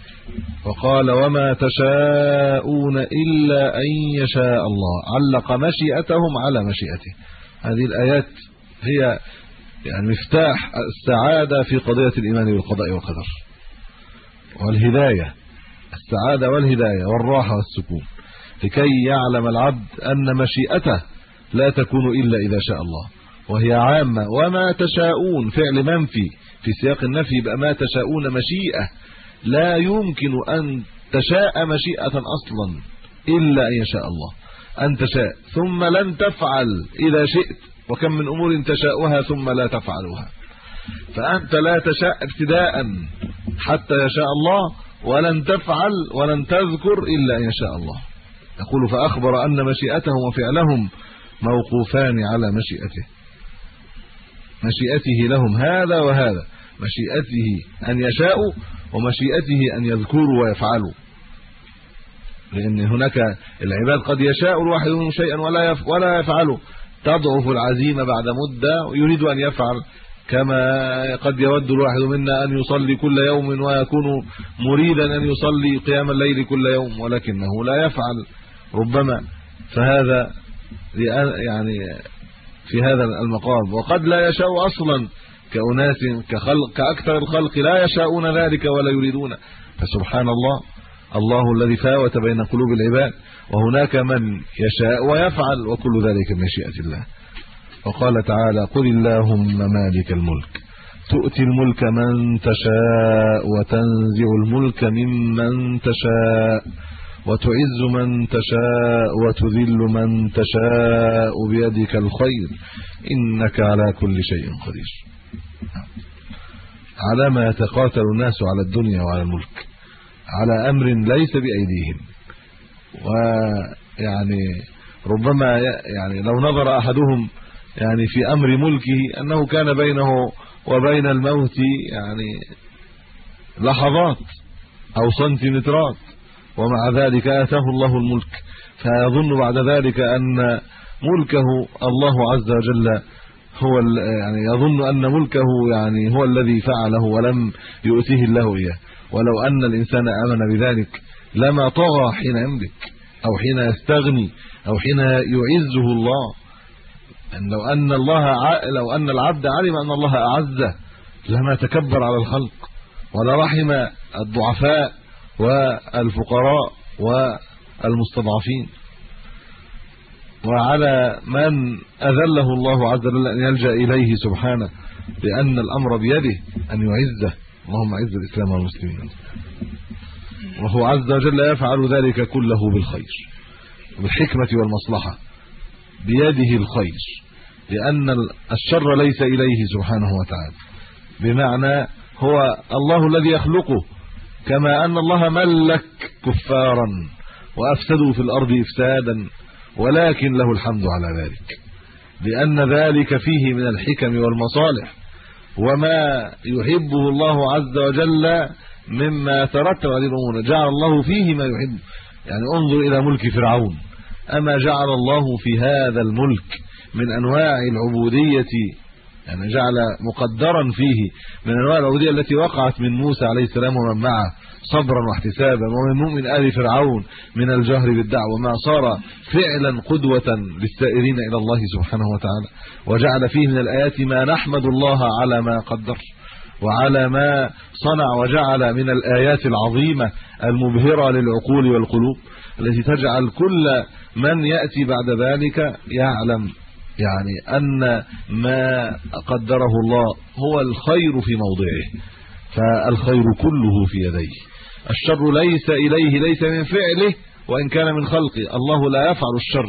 وقال وما تشاءون إلا أن يشاء الله. علق مشيئتهم على مشيئته. هذه الآيات هي يعني مفتاح السعادة في قضية الإيمان بالقضاء والقدر. والهداية. السعادة والهداية والراحة والسكون. لكي يعلم العبد أن مشيئته لا تكون إلا إذا شاء الله. وهي عامة. وما تشاءون. فعل منفي. في سياق النفي يبقى ما تشاءون مشيئة. لا يمكن أن تشاء مشيئة أصلا إلا أن يشاء الله. أن تشاء. ثم لن تفعل إذا شئت. وكم من أمور تشاؤها ثم لا تفعلها. فأنت لا تشاء ابتداء حتى يشاء الله ولن تفعل ولن تذكر إلا أن يشاء الله. يقول فأخبر أن مشيئتهم وفعلهم موقوفان على مشيئته. مشيئته لهم هذا وهذا. مشيئته أن يشاءوا ومشيئته أن يذكروا ويفعلوا لأن هناك العباد قد يشاء الواحد منهم شيئا ولا ولا يفعله. تضعف العزيمه بعد مدة يريد أن يفعل. كما قد يود الواحد منا أن يصلي كل يوم ويكون مريدا أن يصلي قيام الليل كل يوم ولكنه لا يفعل. ربما فهذا يعني في هذا المقام. وقد لا يشاء أصلا. كأناس كخلق كأكثر الخلق لا يشاءون ذلك ولا يريدون. فسبحان الله الله الذي فاوت بين قلوب العباد وهناك من يشاء ويفعل وكل ذلك من مشيئه الله. وقال تعالى قل اللهم مالك الملك تؤتي الملك من تشاء وتنزع الملك ممن تشاء وتعز من تشاء وتذل من تشاء بيدك الخير إنك على كل شيء قدير. على ما يتقاتل الناس على الدنيا وعلى الملك. على أمر ليس بأيديهم. ويعني ربما يعني لو نظر أحدهم يعني في أمر ملكه أنه كان بينه وبين الموت يعني لحظات أو سنتيمترات ومع ذلك آتاه الله الملك. فيظن بعد ذلك أن ملكه الله عز وجل هو يعني يظن أن ملكه يعني هو الذي فعله ولم يؤتيه الله إياه. ولو أن الإنسان آمن بذلك لما طغى حين يملك أو حين يستغني أو حين يعزه الله. أن لو أن الله لو أن العبد علم أن الله أعزه لما تكبر على الخلق ولا رحم الضعفاء والفقراء والمستضعفين. وعلى من أذله الله عز وجل أن يلجأ إليه سبحانه لأن الأمر بيده أن يعزه. اللهم أعز الإسلام والمسلمين. وهو عز وجل يفعل ذلك كله بالخير بالحكمة والمصلحة. بيده الخير لأن الشر ليس إليه سبحانه وتعالى. بمعنى هو الله الذي يخلقه كما أن الله ملك كفارا وأفسدوا في الأرض إفسادا. ولكن له الحمد على ذلك. لأن ذلك فيه من الحكم والمصالح. وما يحبه الله عز وجل مما ترتب عليه الأمور. جعل الله فيه ما يحب. يعني انظر إلى ملك فرعون. أما جعل الله في هذا الملك من أنواع العبودية يعني جعل مقدرا فيه من أنواع العبودية التي وقعت من موسى عليه السلام ومن معه. صبرا واحتسابا ومن مؤمن آل فرعون من الجهر بالدعوة ما صار فعلا قدوة للسائرين إلى الله سبحانه وتعالى. وجعل فيه من الآيات ما نحمد الله على ما قدر وعلى ما صنع وجعل من الآيات العظيمة المبهرة للعقول والقلوب التي تجعل كل من يأتي بعد ذلك يعلم يعني أن ما قدره الله هو الخير في موضعه فالخير كله في يديه. الشر ليس إليه ليس من فعله وإن كان من خلقه. الله لا يفعل الشر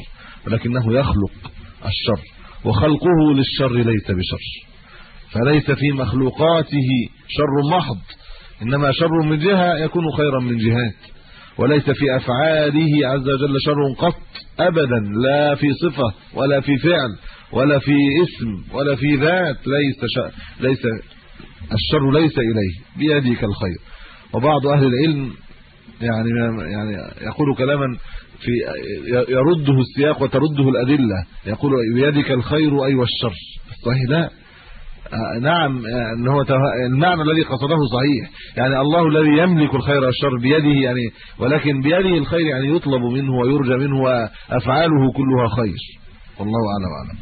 ولكنه يخلق الشر. وخلقه للشر ليس بشر. فليس في مخلوقاته شر محض. إنما شر من جهة يكون خيرا من جهات. وليس في أفعاله عز وجل شر قط ابدا. لا في صفة ولا في فعل ولا في اسم ولا في ذات. ليس ش... ليس الشر ليس إليه. بيدك الخير. وبعض أهل العلم يعني يعني يقول كلاما في يرده السياق وترده الأدلة. يقول بيدك الخير أي والشر. صحيح؟ لا. آه، نعم آه، ان هو المعنى الذي قصده صحيح. يعني الله الذي يملك الخير والشر بيده يعني ولكن بيده الخير يعني يطلب منه ويرجى منه وأفعاله كلها خير. والله أعلم أعلم.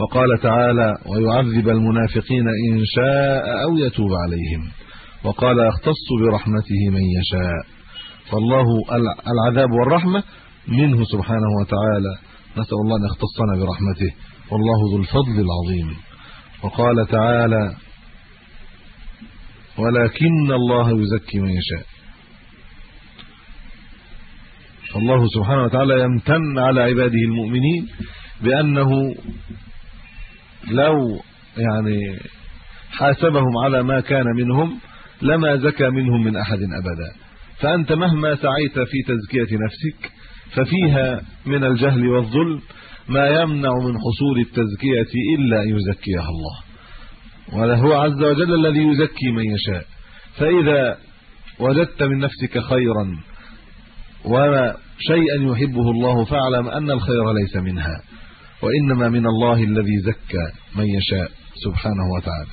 وقال تعالى ويعذب المنافقين إن شاء أو يتوب عليهم. وقال يختص برحمته من يشاء. فالله العذاب والرحمة منه سبحانه وتعالى. نسأل الله أن يختصنا برحمته. والله ذو الفضل العظيم. وقال تعالى ولكن الله يزكي من يشاء. الله سبحانه وتعالى يمتن على عباده المؤمنين بأنه لو يعني حاسبهم على ما كان منهم لما زكى منهم من أحد أبدا. فأنت مهما سعيت في تزكية نفسك ففيها من الجهل والظلم ما يمنع من حصول التزكية إلا أن يزكيها الله. وهو عز وجل الذي يزكي من يشاء. فإذا وجدت من نفسك خيرا وشيئا يحبه الله فاعلم أن الخير ليس منها وإنما من الله الذي زكى من يشاء سبحانه وتعالى.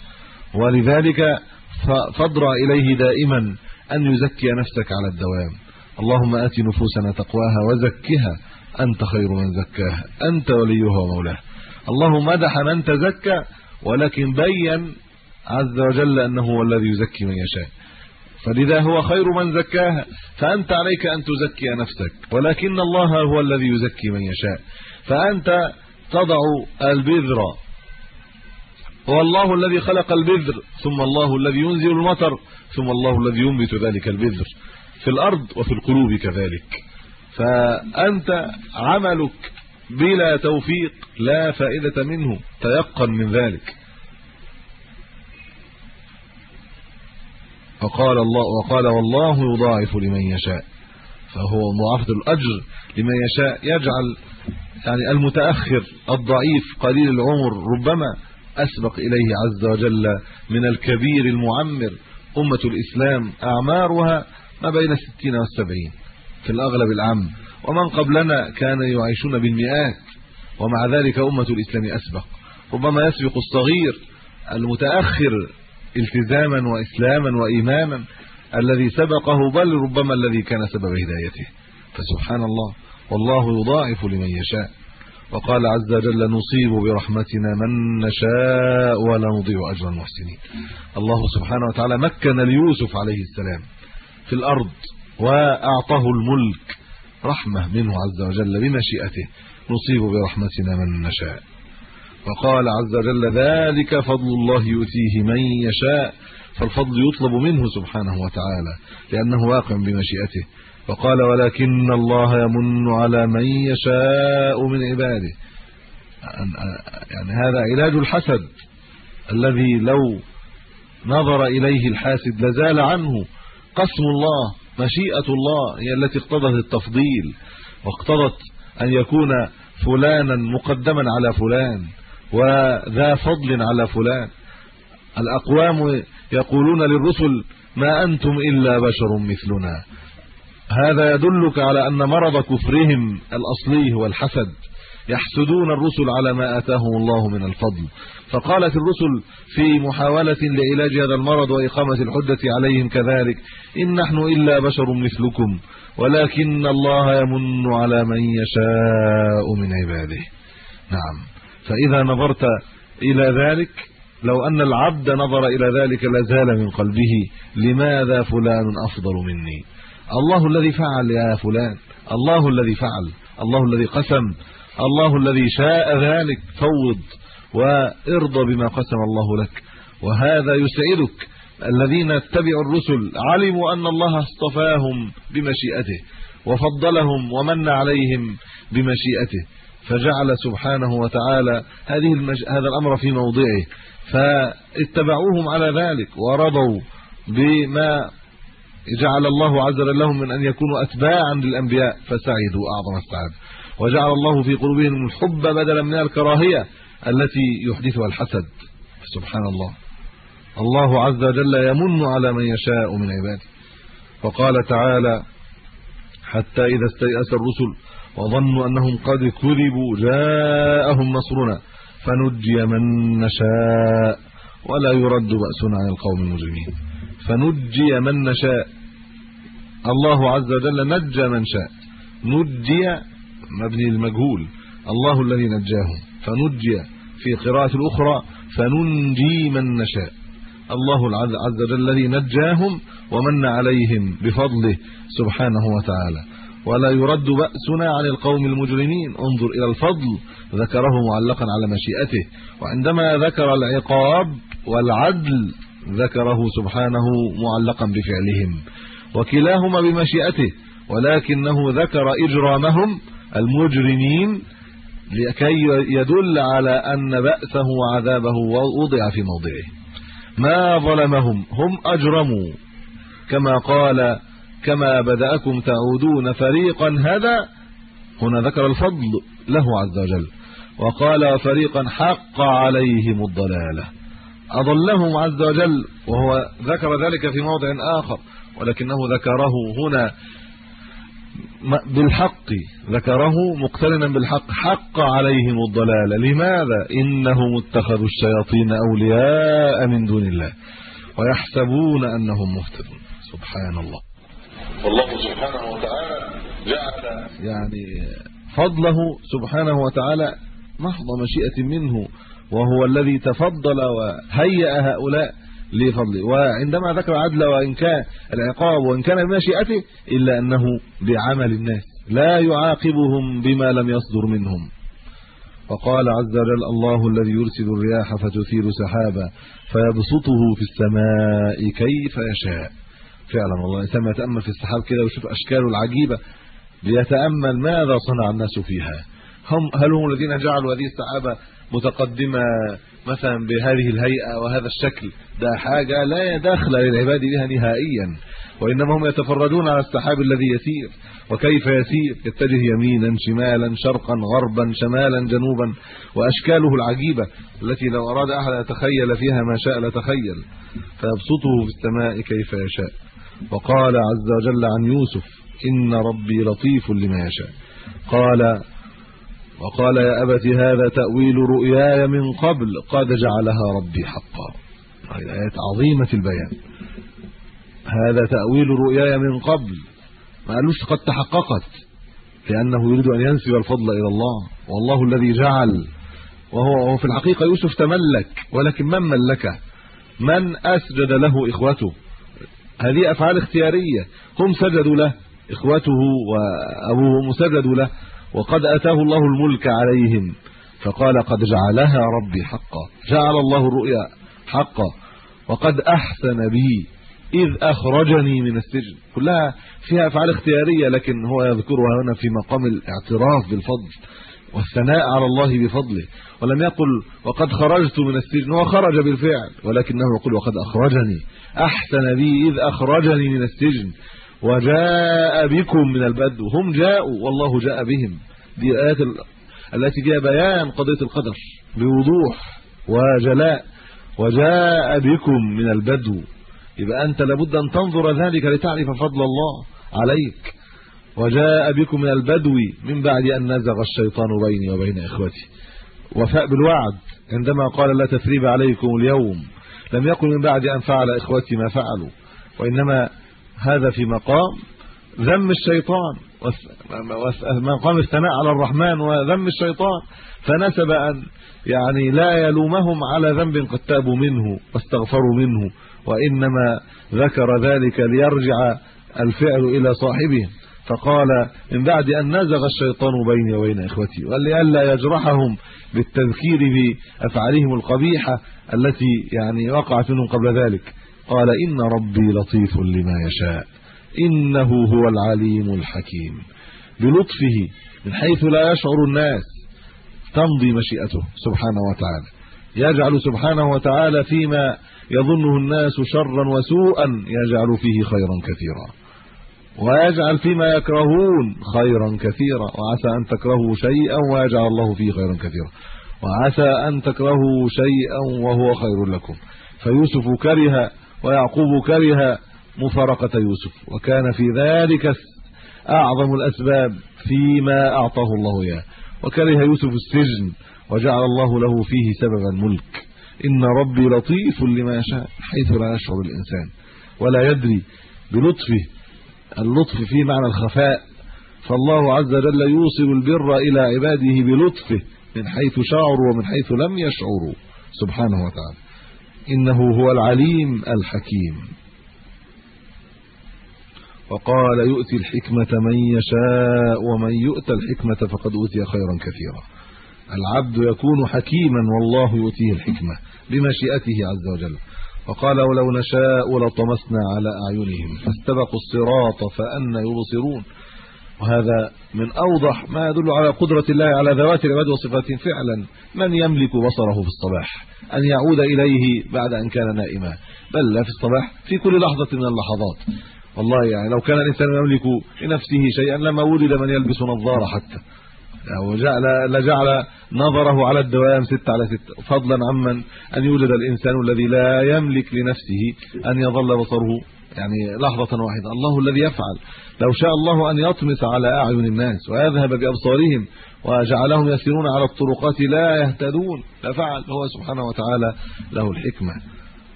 ولذلك فاضرع إليه دائما أن يزكي نفسك على الدوام. اللهم آت نفوسنا تقواها وزكها. أنت خير من زكاها. أنت وليها ومولاها. الله مدح من تزكى ولكن بين عز وجل أنه هو الذي يزكي من يشاء. فلذا هو خير من زكاها فأنت عليك أن تزكي نفسك. ولكن الله هو الذي يزكي من يشاء. فأنت تضع البذر والله الذي خلق البذر ثم الله الذي ينزل المطر ثم الله الذي ينبت ذلك البذر. في الأرض وفي القلوب كذلك. فأنت عملك بلا توفيق لا فائدة منه تيقن من ذلك. وقال الله وقال والله يضاعف لمن يشاء. فهو مضاعفة الأجر لمن يشاء. يجعل يعني المتأخر الضعيف قليل العمر ربما أسبق إليه عز وجل من الكبير المعمر أمة الإسلام أعمارها ما بين الستين والسبعين في الأغلب العام ومن قبلنا كان يعيشون بالمئات ومع ذلك أمة الإسلام أسبق ربما يسبق الصغير المتأخر التزاما وإسلاما وايمانا الذي سبقه بل ربما الذي كان سبب هدايته فسبحان الله والله يضاعف لمن يشاء وقال عز وجل نصيب برحمتنا من نشاء ولا نضيع أجر المحسنين. الله سبحانه وتعالى مكن ليوسف عليه السلام في الأرض وأعطاه الملك رحمة منه عز وجل بمشيئته نصيب برحمتنا من نشاء. وقال عز وجل ذلك فضل الله يؤتيه من يشاء. فالفضل يطلب منه سبحانه وتعالى لأنه واقع بمشيئته. وقال ولكن الله يمن على من يشاء من عباده. يعني هذا علاج الحسد الذي لو نظر إليه الحاسد لزال عنه قسم الله مشيئة الله هي التي اقتضت التفضيل واقتضت أن يكون فلانا مقدما على فلان وذا فضل على فلان. الأقوام يقولون للرسل ما أنتم إلا بشر مثلنا. هذا يدلك على أن مرض كفرهم الأصلي هو الحسد. يحسدون الرسل على ما آتاهم الله من الفضل. فقالت الرسل في محاولة لعلاج هذا المرض وإقامة الحجة عليهم كذلك إن نحن إلا بشر مثلكم ولكن الله يمن على من يشاء من عباده. نعم. فإذا نظرت إلى ذلك لو أن العبد نظر إلى ذلك لزال من قلبه لماذا فلان أفضل مني؟ الله الذي فعل يا فلان. الله الذي فعل. الله الذي قسم. الله الذي شاء ذلك. فوض وارضى بما قسم الله لك. وهذا يسعدك. الذين اتبعوا الرسل علموا أن الله اصطفاهم بمشيئته وفضلهم ومن عليهم بمشيئته. فجعل سبحانه وتعالى هذه المج... هذا الأمر في موضعه. فاتبعوهم على ذلك ورضوا بما جعل الله عز وجل لهم من أن يكونوا اتباعا للأنبياء فسعدوا أعظم السعادة. وجعل الله في قلوبهم الحب بدلا من الكراهية التي يحدثها الحسد. سبحان الله. الله عز وجل يمن على من يشاء من عباده. وقال تعالى حتى إذا استيأس الرسل وظنوا أنهم قد كذبوا جاءهم نصرنا فنجي من نشاء. ولا يرد بأسنا عن القوم المجرمين. فنجي من نشاء. الله عز وجل نجى من شاء. نجي مبني المجهول. الله الذي نجاهم فنجي في قراءة الأخرى فننجي من نشاء. الله عز وجل الذي نجاهم ومن عليهم بفضله سبحانه وتعالى. ولا يرد بأسنا عن القوم المجرمين. انظر إلى الفضل ذكره معلقا على مشيئته. وعندما ذكر العقاب والعدل ذكره سبحانه معلقا بفعلهم. وكلاهما بمشيئته ولكنه ذكر إجرامهم المجرمين لكي يدل على أن بأسه وعذابه وضع في موضعه. ما ظلمهم هم اجرموا كما قال كما بدأكم تعودون فريقا هذا هنا ذكر الفضل له عز وجل. وقال فريقا حق عليهم الضلالة أضلهم عز وجل وهو ذكر ذلك في موضع آخر. ولكنه ذكره هنا بالحق ذكره مقترنا بالحق حق عليهم الضلال. لماذا؟ إنهم اتخذوا الشياطين أولياء من دون الله ويحسبون أنهم مهتدون. سبحان الله والله سبحانه وتعالى جعل يعني فضله سبحانه وتعالى محض مشيئة منه وهو الذي تفضل وهيأ هؤلاء لفضله وعندما ذكر عدل وإن كان العقاب وإن كان بمشيئته إلا أنه بعمل الناس. لا يعاقبهم بما لم يصدر منهم. وقال عز وجل الله الذي يرسل الرياح فتثير سحابا فيبسطه في السماء كيف يشاء. فعلا والله الإنسان يتأمل في السحاب كده ويشوف أشكاله العجيبة ليتأمل ماذا صنع الناس فيها. هم هل هم الذين جعلوا هذه السحابة متقدمة مثلا بهذه الهيئة وهذا الشكل ده حاجة لا دخل للعباد بها نهائيا وإنما هم يتفردون على السحاب الذي يسير وكيف يسير؟ يتجه يمينا شمالا شرقا غربا شمالا جنوبا وأشكاله العجيبة التي لو أراد أحد يتخيل فيها ما شاء لتخيل فيبسطه في السماء كيف يشاء. وقال عز وجل عن يوسف إن ربي لطيف لما يشاء. قال وقال يا ابت هذا تأويل رؤياي من قبل قد جعلها ربي حقا. هذه ايات عظيمة البيان. هذا تأويل رؤياي من قبل. ما قالوش قد تحققت لأنه يريد أن ينسب الفضل إلى الله. والله الذي جعل وهو في الحقيقة يوسف تملك ولكن من ملكه؟ من أسجد له إخوته؟ هذه أفعال اختيارية. هم سجدوا له إخوته وأبوه سجدوا له. وقد أتاه الله الملك عليهم فقال قد جعلها ربي حقا. جعل الله الرؤيا حقا. وقد أحسن بي إذ أخرجني من السجن. كلها فيها أفعال اختيارية لكن هو يذكرها هنا في مقام الاعتراف بالفضل والثناء على الله بفضله. ولم يقل وقد خرجت من السجن هو خرج بالفعل ولكنه يقول وقد أخرجني. أحسن بي إذ أخرجني من السجن. وجاء بكم من البدو. هم جاءوا والله جاء بهم. دي الايات التي فيها بيان قضية القدر بوضوح وجلاء. وجاء بكم من البدو. يبقى أنت لابد أن تنظر ذلك لتعرف فضل الله عليك. وجاء بكم من البدو. من بعد أن نزغ الشيطان بيني وبين إخوتي. وفاء بالوعد. عندما قال لا تثريب عليكم اليوم. لم يقل من بعد أن فعل إخوتي ما فعلوا. وإنما هذا في مقام ذم الشيطان مقام الثناء على الرحمن وذم الشيطان فنسب أن يعني لا يلومهم على ذنب قد تابوا منه واستغفروا منه وإنما ذكر ذلك ليرجع الفعل إلى صاحبه فقال من بعد أن نزغ الشيطان بيني وبين إخوتي ولئلا يجرحهم بالتذكير بافعالهم القبيحة التي يعني وقعت منهم قبل ذلك. قال إن ربي لطيف لما يشاء. إنه هو العليم الحكيم. بلطفه من حيث لا يشعر الناس تمضي مشيئته سبحانه وتعالى. يجعل سبحانه وتعالى فيما يظنه الناس شرا وسوءا يجعل فيه خيرا كثيرا. ويجعل فيما يكرهون خيرا كثيرا. وعسى أن تكرهوا شيئا ويجعل الله فيه خيرا كثيرا. وعسى أن تكرهوا شيئا وهو خير لكم. فيوسف كره ويعقوب كره مفارقة يوسف وكان في ذلك أعظم الأسباب فيما أعطاه الله إياه. وكره يوسف السجن وجعل الله له فيه سبب الملك. إن ربي لطيف لما يشاء حيث لا يشعر الإنسان. ولا يدري بلطفه اللطف في معنى الخفاء. فالله عز وجل يوصل البر إلى عباده بلطفه من حيث شعروا ومن حيث لم يشعروا. سبحانه وتعالى. إنه هو العليم الحكيم. وقال يؤتي الحكمة من يشاء ومن يؤتى الحكمة فقد أوتي خيرا كثيرا. العبد يكون حكيما والله يؤتيه الحكمة بمشيئته عز وجل. وقال ولو نشاء لطمسنا على أعينهم. فاستبقوا الصراط فأنا يبصرون. وهذا من أوضح ما يدل على قدرة الله على ذوات العباد وصفاتهم فعلا من يملك بصره في الصباح؟ أن يعود إليه بعد أن كان نائما. بل لا في الصباح في كل لحظة من اللحظات. والله يعني لو كان الإنسان يملك لنفسه شيئا لما ولد من يلبس نظارة حتى. وجعل لجعل نظره على الدوام 6 على 6 فضلا عمن أن يولد الإنسان الذي لا يملك لنفسه أن يظل بصره يعني لحظة واحدة. الله الذي يفعل. لو شاء الله أن يطمس على أعين الناس ويذهب بأبصارهم وجعلهم يسيرون على الطرقات لا يهتدون. لفعل. هو سبحانه وتعالى له الحكمة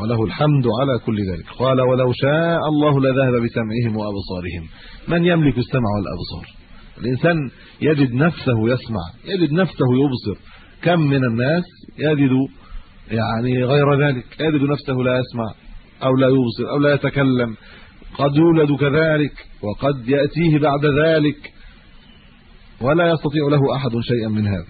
وله الحمد على كل ذلك. قال ولو شاء الله لذهب بسمعهم وأبصارهم. من يملك السمع والأبصار؟ الإنسان يجد نفسه يسمع يجد نفسه يبصر. كم من الناس يجد يعني غير ذلك؟ يجد نفسه لا يسمع. أو لا يبصر أو لا يتكلم. قد يولد كذلك وقد يأتيه بعد ذلك. ولا يستطيع له أحد شيئا من هذا.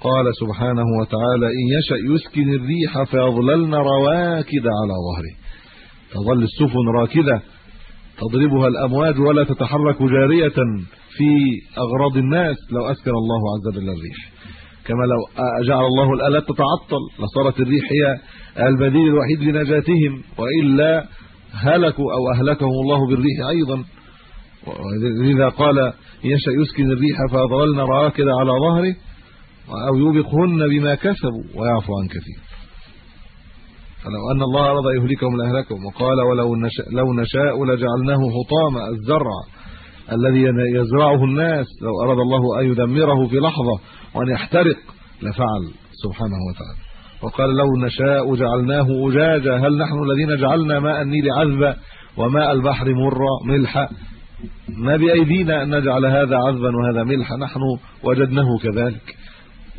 قال سبحانه وتعالى إن يشأ يسكن الريح فيظللن رواكد على ظهره. تظل السفن راكدة تضربها الأمواج ولا تتحرك جارية في أغراض الناس. لو أسكن الله عز وجل الريح. كما لو جعل الله الآلات تتعطل لصارت الريح هي البديل الوحيد لنجاتهم وإلا هلكوا أو أهلكهم الله بالريح أيضا. لذا قال يشاء يسكن الريح فاضللنا راكد على ظهره أو يوبقهن بما كسبوا ويعفو عن كثير. فلو أن الله أراد يهلكهم لأهلكهم وقال ولو نشاء لو نشاء لجعلناه حطاما الزرع الذي يزرعه الناس لو أراد الله أن يدمره في لحظة وأن يحترق لفعل سبحانه وتعالى. وقال لو نشاء جعلناه أجاجا هل نحن الذين جعلنا ماء النيل عذبا وماء البحر مرا ملحا؟ ما بأيدينا أن نجعل هذا عذبا وهذا ملحا نحن وجدناه كذلك.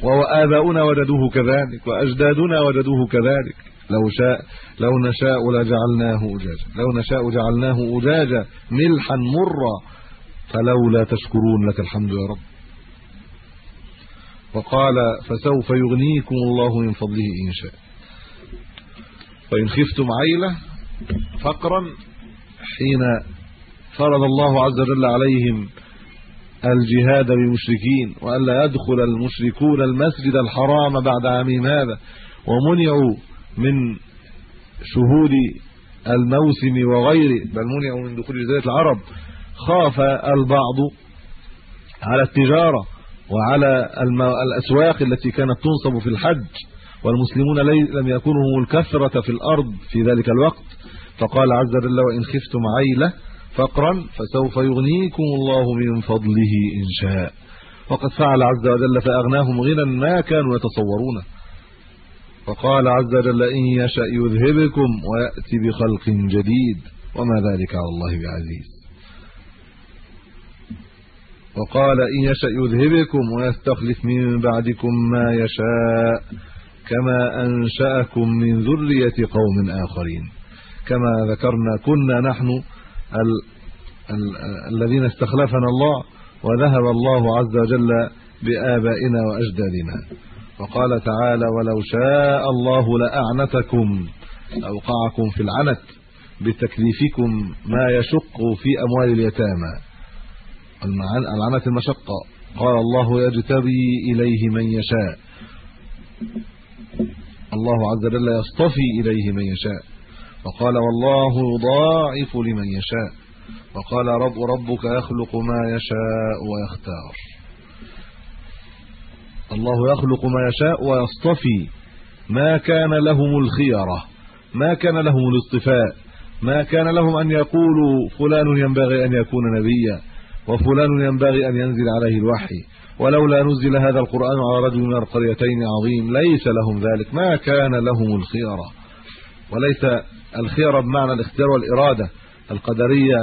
وآباؤنا وجدوه كذلك وأجدادنا وجدوه كذلك. لو شاء لو نشاء لجعلناه أجاجا. لو نشاء جعلناه أجاجا ملحا مرا فلولا تشكرون لك الحمد يا رب. وقال فسوف يغنيكم الله من فضله إن شاء. وان خفتم عيلة فقرا حين فرض الله عز وجل عليهم الجهاد بالمشركين والا يدخل المشركون المسجد الحرام بعد عامهم هذا. ومنعوا من شهود الموسم وغيره بل منعوا من دخول جزيرة العرب. خاف البعض على التجارة وعلى الأسواق التي كانت تنصب في الحج والمسلمون لم يكونوا هم الكثرة في الأرض في ذلك الوقت. فقال عز وجل وإن خفتم عيلة فقرا فسوف يغنيكم الله من فضله إن شاء. وقد فعل عز وجل فأغناهم غنى ما كانوا يتصورونه وقال عز وجل إن يشاء يذهبكم ويأتي بخلق جديد. وما ذلك على الله بعزيز. وقال إن يشاء يذهبكم ويستخلف من بعدكم ما يشاء كما أنشأكم من ذرية قوم آخرين. كما ذكرنا كنا نحن ال ال الذين استخلفنا الله وذهب الله عز وجل بآبائنا وأجدادنا. وقال تعالى ولو شاء الله لأعنتكم اوقعكم في العنت بتكليفكم ما يشق في أموال اليتامى العنت المشقة. قال الله يجتبي إليه من يشاء. الله عز وجل يصطفي إليه من يشاء. وقال والله يضاعف لمن يشاء. وقال رب ربك يخلق ما يشاء ويختار. الله يخلق ما يشاء ويصطفي. ما كان لهم الخيرة. ما كان لهم الاصطفاء. ما كان لهم أن يقولوا فلان ينبغي أن يكون نبيا. وفلان ينبغي أن ينزل عليه الوحي ولولا نزل هذا القرآن على رجل من القريتين عظيم ليس لهم ذلك ما كان لهم الخيره وليس الخيره بمعنى الاختيار والإرادة القدرية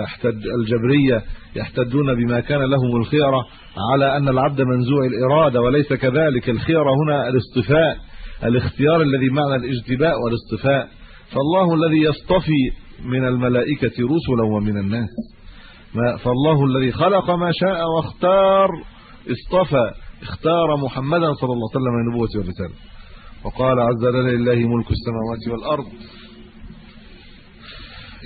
الجبرية يحتجون بما كان لهم الخيره على أن العبد منزوع الإرادة وليس كذلك. الخيره هنا الاصطفاء الاختيار الذي معنى الاجتباء والاصطفاء. فالله الذي يصطفي من الملائكة رسلا ومن الناس. ما فالله الذي خلق ما شاء واختار اصطفى اختار محمدا صلى الله عليه وسلم النبوة والرسالة. وقال عز وجل لله ملك السماوات والأرض.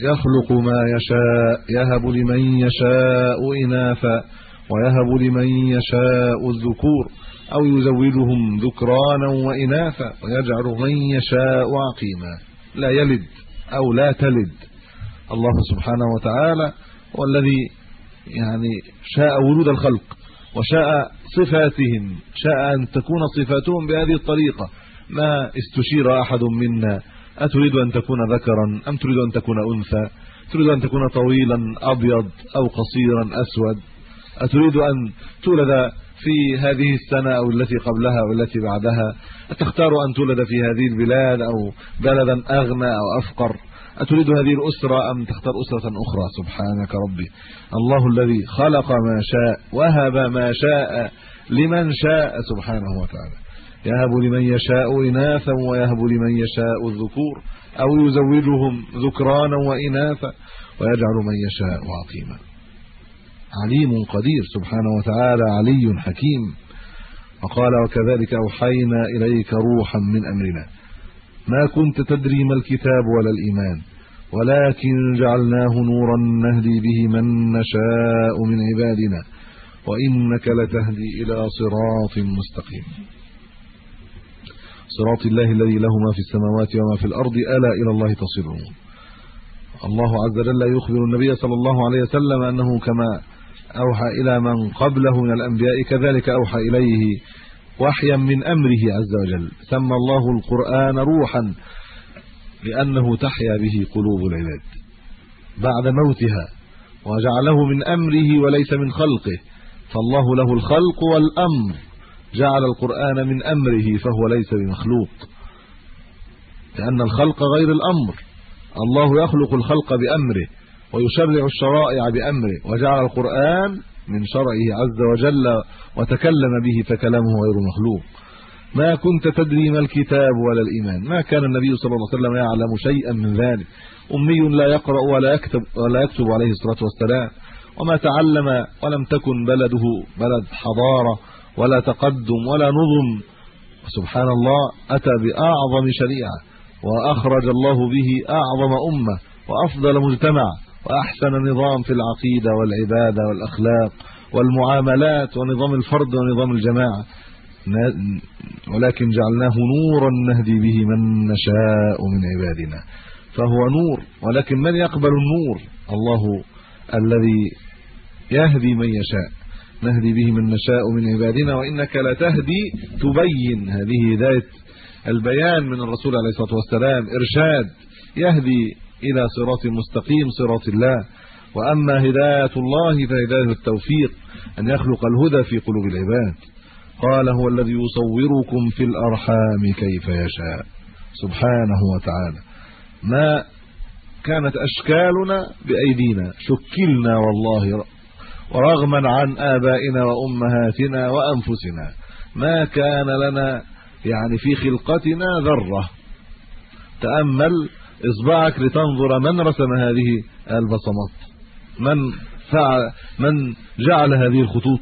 يخلق ما يشاء يهب لمن يشاء إناثا ويهب لمن يشاء الذكور أو يزوجهم ذكرانا وإناثا ويجعل من يشاء عقيما. لا يلد أو لا تلد. الله سبحانه وتعالى هو الذي يعني شاء ولود الخلق وشاء صفاتهم شاء أن تكون صفاتهم بهذه الطريقة. ما استشير أحد منا؟ أتريد أن تكون ذكرا أم تريد أن تكون أنثى؟ تريد أن تكون طويلا أبيض أو قصيرا أسود؟ أتريد أن تولد في هذه السنة أو التي قبلها أو التي بعدها؟ أتختار أن تولد في هذه البلاد أو بلدا أغنى أو أفقر؟ أتريد هذه الأسرة أم تختار أسرة أخرى؟ سبحانك ربي. الله الذي خلق ما شاء وهب ما شاء لمن شاء سبحانه وتعالى. يهب لمن يشاء إناثا ويهب لمن يشاء الذكور أو يزوجهم ذكرانا وإناثا ويجعل من يشاء عقيما. عليم قدير سبحانه وتعالى علي حكيم. وقال وكذلك أوحينا إليك روحا من أمرنا. ما كنت تدري ما الكتاب ولا الإيمان ولكن جعلناه نورا نهدي به من نشاء من عبادنا وإنك لتهدي إلى صراط مستقيم. صراط الله الذي له ما في السماوات وما في الأرض ألا إلى الله تصيرون. الله عز وجل يخبر النبي صلى الله عليه وسلم أنه كما أوحى إلى من قبله من الأنبياء كذلك أوحى إليه وحيا من أمره عز وجل. سمى الله القرآن روحا لأنه تحيا به قلوب العباد. بعد موتها وجعله من أمره وليس من خلقه. فالله له الخلق والأمر. جعل القرآن من أمره فهو ليس بمخلوق. لأن الخلق غير الأمر. الله يخلق الخلق بأمره ويشرع الشرائع بأمره. وجعل القرآن من شرعه عز وجل وتكلم به فكلامه غير مخلوق. ما كنت تدري ما الكتاب ولا الإيمان. ما كان النبي صلى الله عليه وسلم يعلم شيئا من ذلك. أمي لا يقرأ ولا يكتب ولا يكتب عليه الصلاة والسلام. وما تعلم ولم تكن بلده بلد حضارة ولا تقدم ولا نظم. سبحان الله أتى بأعظم شريعة. وأخرج الله به أعظم أمة. وأفضل مجتمع. وأحسن نظام في العقيدة والعبادة والأخلاق والمعاملات ونظام الفرد ونظام الجماعة. ولكن جعلناه نورا نهدي به من نشاء من عبادنا. فهو نور ولكن من يقبل النور؟ الله الذي يهدي من يشاء. نهدي به من نشاء من عبادنا وإنك لتهدي تبين. هذه هداية البيان من الرسول عليه الصلاة والسلام إرشاد يهدي إلى صراط مستقيم صراط الله. وأما هداية الله فهداية التوفيق أن يخلق الهدى في قلوب العباد. قال هو الذي يصوركم في الأرحام كيف يشاء. سبحانه وتعالى. ما كانت أشكالنا بأيدينا. شكلنا والله ورغما عن آبائنا وأمهاتنا وأنفسنا. ما كان لنا يعني في خلقتنا ذرة. تأمل إصبعك لتنظر من رسم هذه البصمات؟ من فعل من جعل هذه الخطوط؟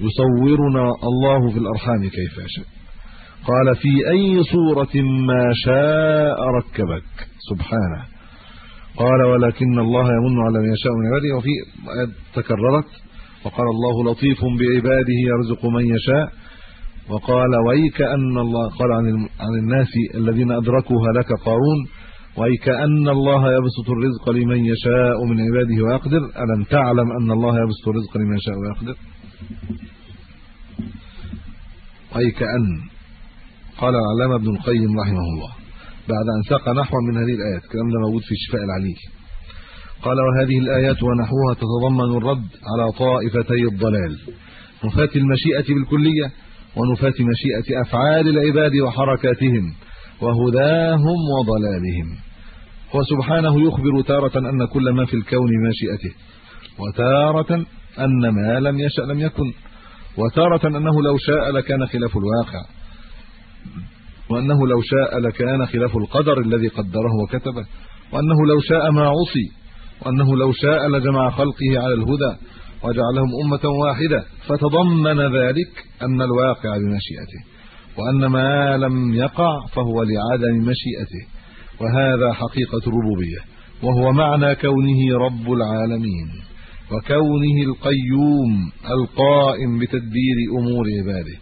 يصورنا الله في الأرحام كيف يشاء. قال في أي صورة ما شاء ركبك؟ سبحانه. قال ولكن الله يمن على من يشاء من عباده وفي تكررت وقال الله لطيف بعباده يرزق من يشاء. وقال ويك أن الله قال عن عن الناس الذين ادركوا هلك قارون ويك أن الله يبسط الرزق لمن يشاء من عباده ويقدر. ألم تعلم أن الله يبسط الرزق لمن يشاء ويقدر؟ ويك أن قال العلامة ابن القيم رحمه الله بعد أن ساق نحوا من هذه الآيات الكلام ده موجود في شفاء العليل. قال وهذه الآيات ونحوها تتضمن الرد على طائفتي الضلال. نفاة المشيئة بالكلية ونفاة مشيئة أفعال العباد وحركاتهم وهداهم وضلالهم. هو سبحانه يخبر تارة أن كل ما في الكون مشيئته وتارة أن ما لم يشأ لم يكن وتارة أنه لو شاء لكان خلاف الواقع وأنه لو شاء لكان خلاف القدر الذي قدره وكتبه وأنه لو شاء ما عصي وأنه لو شاء لجمع خلقه على الهدى وجعلهم أمة واحدة. فتضمن ذلك أن الواقع بمشيئته وأن ما لم يقع فهو لعدم مشيئته. وهذا حقيقة الربوبية وهو معنى كونه رب العالمين وكونه القيوم القائم بتدبير أمور عباده.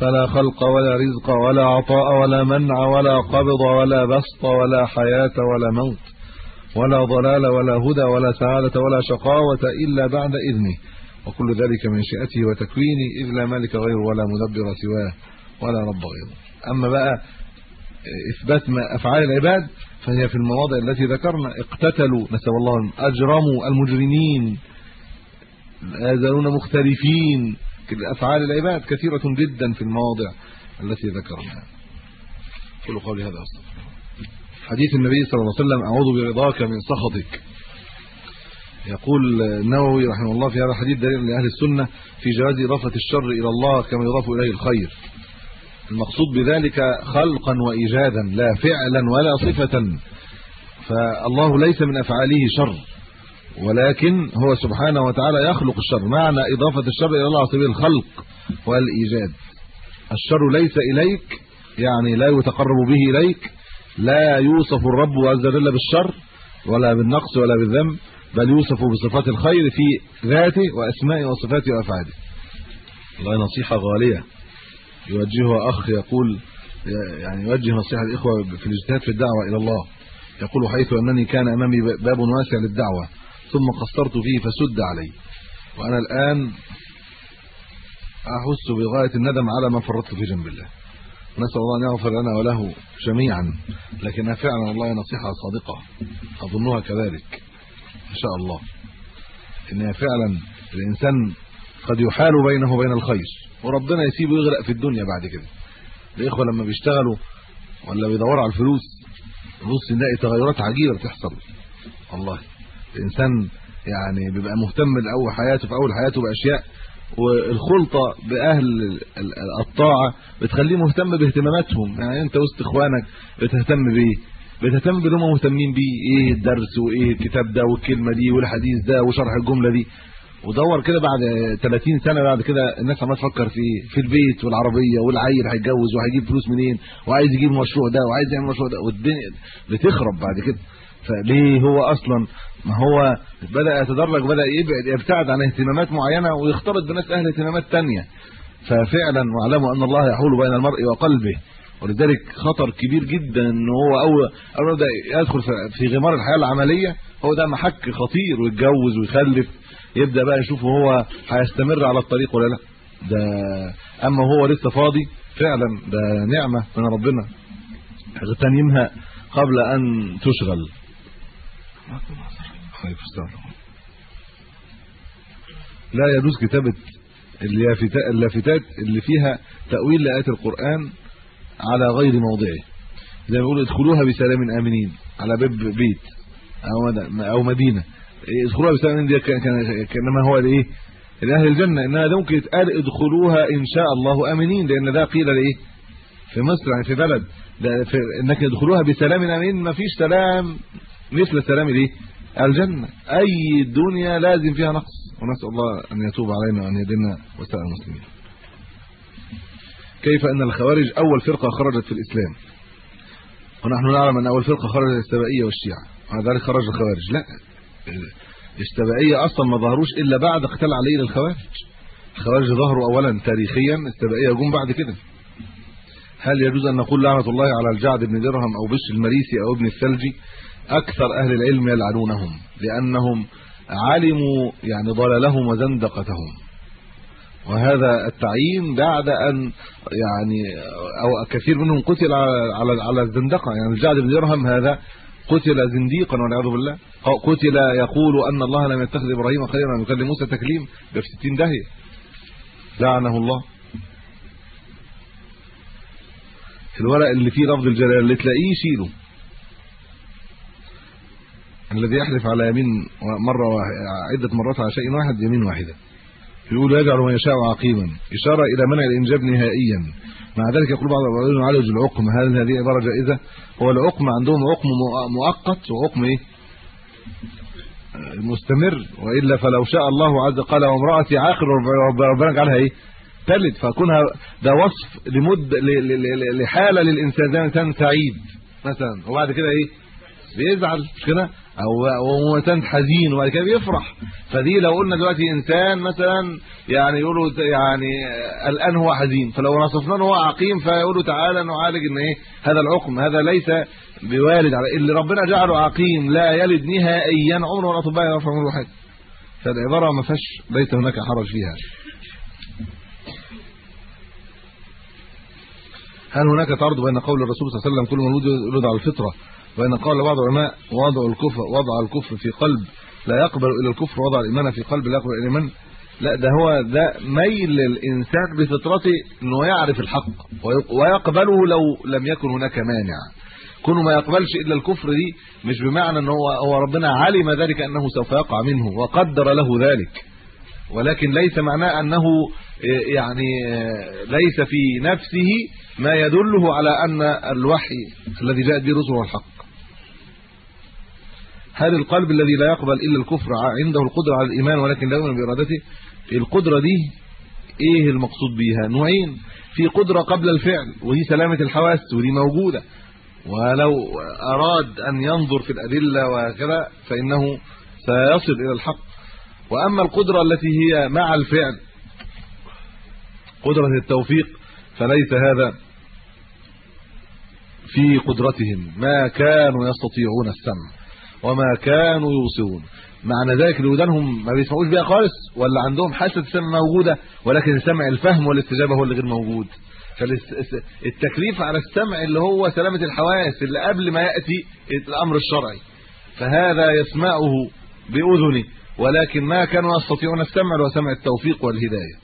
فلا خلق ولا رزق ولا عطاء ولا منع ولا قبض ولا بسط ولا حياة ولا موت. ولا ضلال ولا هدى ولا سعادة ولا شقاوة إلا بعد إذنه. وكل ذلك من شئته وتكوينه إذ لا مالك غيره ولا مدبر سواه ولا رب غيره. أما بقى إثبات ما أفعال العباد فهي في المواضع التي ذكرنا اقتتلوا نسأل الله أجرموا المجرمين لا يزالون مختلفين أفعال العباد كثيرة جدا في المواضع التي ذكرناها كل قولي هذا أستغفر حديث النبي صلى الله عليه وسلم أعوذ برضاك من سخطك. يقول النووي رحمه الله في هذا الحديث دليل لأهل السنة في جواز إضافة الشر إلى الله كما يضاف إليه الخير. المقصود بذلك خلقا وايجادا لا فعلا ولا صفة. فالله ليس من أفعاله شر ولكن هو سبحانه وتعالى يخلق الشر. معنى إضافة الشر إلى الله على سبيل الخلق والإيجاد. الشر ليس إليك يعني لا يتقرب به إليك لا يوصف الرب عز وجل بالشر ولا بالنقص ولا بالذنب بل يوصف بصفات الخير في ذاته وأسمائه وصفاته وأفعاله. والله نصيحة غالية. يوجهها أخ يقول يعني يوجه نصيحة الاخوه في الاجتهاد في الدعوة إلى الله. يقول حيث أنني كان أمامي باب واسع للدعوة ثم قصرت فيه فسد علي. وأنا الآن أحس بغاية الندم على ما فرطت في جنب الله. نسأل الله أن يغفر لنا وله جميعا لكنها فعلا والله نصيحه صادقة أظنها كذلك إن شاء الله. انها فعلا الإنسان قد يحال بينه وبين الخير وربنا يسيبه يغرق في الدنيا بعد كده. الإخوة لما بيشتغلوا ولا بيدوروا على الفلوس بص نلاقي تغيرات عجيبة بتحصل. والله الإنسان يعني بيبقى مهتم لأول حياته في أول حياته بأشياء والخلطة بأهل الطاعة بتخليه مهتم باهتماماتهم. يعني أنت وسط إخوانك بتهتم بايه بتهتم باللي هم مهتمين بيه. إيه الدرس وإيه الكتاب ده والكلمة دي والحديث ده وشرح الجملة دي. ودور كده بعد 30 سنة بعد كده الناس عمالة تفكر في في البيت والعربية والعيل هيتجوز وهيجيب فلوس منين وعايز يجيب المشروع ده وعايز يعمل المشروع ده. والدنيا بتخرب بعد كده. فليه هو أصلا ما هو بدأ يتدرج بدأ يبعد يبتعد عن اهتمامات معينة ويختلط بناس أهل اهتمامات ثانية ففعلا واعلموا أن الله يحول بين المرء وقلبه. ولذلك خطر كبير جدا إن هو أول أول يدخل في غمار الحياة العملية هو ده محك خطير ويتجوز ويخلف. يبدأ بقى يشوف هو هيستمر على الطريق ولا لأ. ده أما هو لسه فاضي فعلا ده نعمة من ربنا. اغتنمها قبل أن تشغل. لا يجوز كتابة اللافتات اللي فيها تأويل لايات القرآن على غير موضعه. زي ما بيقول ادخلوها بسلام آمنين على باب بيت أو أو مدينة. ادخلوها بسلام آمنين دي كانما هو الايه لأهل الجنة. إنها ممكن يتقال ادخلوها إن شاء الله آمنين لأن ده قيل لإيه؟ في مصر يعني في بلد. ده في إنك ادخلوها بسلام امين ما فيش سلام مثل سلام الايه الجنة. أي دنيا لازم فيها نقص. ونسأل الله أن يتوب علينا وأن يهدينا وسائر المسلمين. كيف أن الخوارج أول فرقة خرجت في الإسلام؟ ونحن نعلم أن أول فرقة خرجت السبائيه والشيعة. وعلى ذلك خرج الخوارج. لا. السبائيه أصلا ما ظهروش إلا بعد قتال علي للخوارج الخوارج ظهروا اولا تاريخيا السبائيه جم بعد كده. هل يجوز أن نقول لعنة الله على الجعد بن درهم أو بش المريسي أو ابن الثلجي أكثر أهل العلم يلعنونهم لأنهم علموا يعني ضلالهم وزندقتهم. وهذا التعيين بعد أن يعني أو كثير منهم قتل على على الزندقة. يعني الجعد بن درهم هذا قتل زنديقا والعياذ بالله. قتل يقول أن الله لم يتخذ إبراهيم خليلا ولم يكلم موسى تكليم ب 60 داهية. لعنه الله. الورق اللي فيه لفظ الجلال اللي تلاقيه شيله الذي يحلف على يمين مرة عدة مرات على شيء واحد يمين واحدة. يقول يجعل من يشاء عقيما. إشارة إلى منع الإنجاب نهائيا. مع ذلك يقول بعض العلماء يعالج العقم. هل هذه عبارة جائزة؟ هو العقم عندهم عقم مؤقت وعقم إيه؟ مستمر. وإلا فلو شاء الله عز وجل وامرأتي عاقر ربنا جعلها إيه؟ تلد. فكونها ده وصف لمد لحالة للإنسان سعيد مثلا. وبعد كده إيه؟ بيزعل. مش كده؟ أو هو إنسان حزين وبعد كده بيفرح. فدي لو قلنا دلوقتي إنسان مثلا يعني يقولوا يعني الآن هو حزين. فلو وصفنا له هو عقيم فيقولوا تعالى نعالج إن إيه؟ هذا العقم. هذا ليس بوالد على اللي ربنا جعله عقيم لا يلد نهائيا عمره ولا طبيعي يرفع منه حاجة. فالعباره ما فيهاش ليس هناك حرج فيها. هل هناك تعارض بين قول الرسول صلى الله عليه وسلم كل مولود يولد على الفطرة وإن قال بعض العلماء وضع الكفر وضع الكفر في قلب لا يقبل إلى الكفر وضع الإيمان في قلب لا يقبل إلى الإيمان. لا ده هو ده ميل الإنسان بفطرته إنه يعرف الحق ويقبله لو لم يكن هناك مانع. كونه ما يقبلش إلا الكفر دي مش بمعنى ان هو هو ربنا علم ذلك أنه سوف يقع منه وقدر له ذلك. ولكن ليس معناه أنه يعني ليس في نفسه ما يدله على أن الوحي الذي جاء به رسله الحق. هل القلب الذي لا يقبل إلا الكفر عنده القدرة على الإيمان ولكن لا يؤمن بإرادته؟ القدرة دي إيه المقصود بيها؟ نوعين. في قدرة قبل الفعل ودي سلامة الحواس ودي موجودة. ولو أراد أن ينظر في الأدلة وكذا فإنه سيصل إلى الحق. وأما القدرة التي هي مع الفعل قدرة التوفيق فليس هذا في قدرتهم. ما كانوا يستطيعون السمع. وما كانوا يوصلون معنى ذلك ودانهم ما بيسمعوش بيها خالص ولا عندهم حاسة السمع موجودة ولكن سمع الفهم والاستجابه هو اللي غير موجود. فالتكليف على السمع اللي هو سلامة الحواس اللي قبل ما يأتي الأمر الشرعي. فهذا يسمعه بأذنه ولكن ما كانوا يستطيعون السمع وسمع التوفيق والهداية.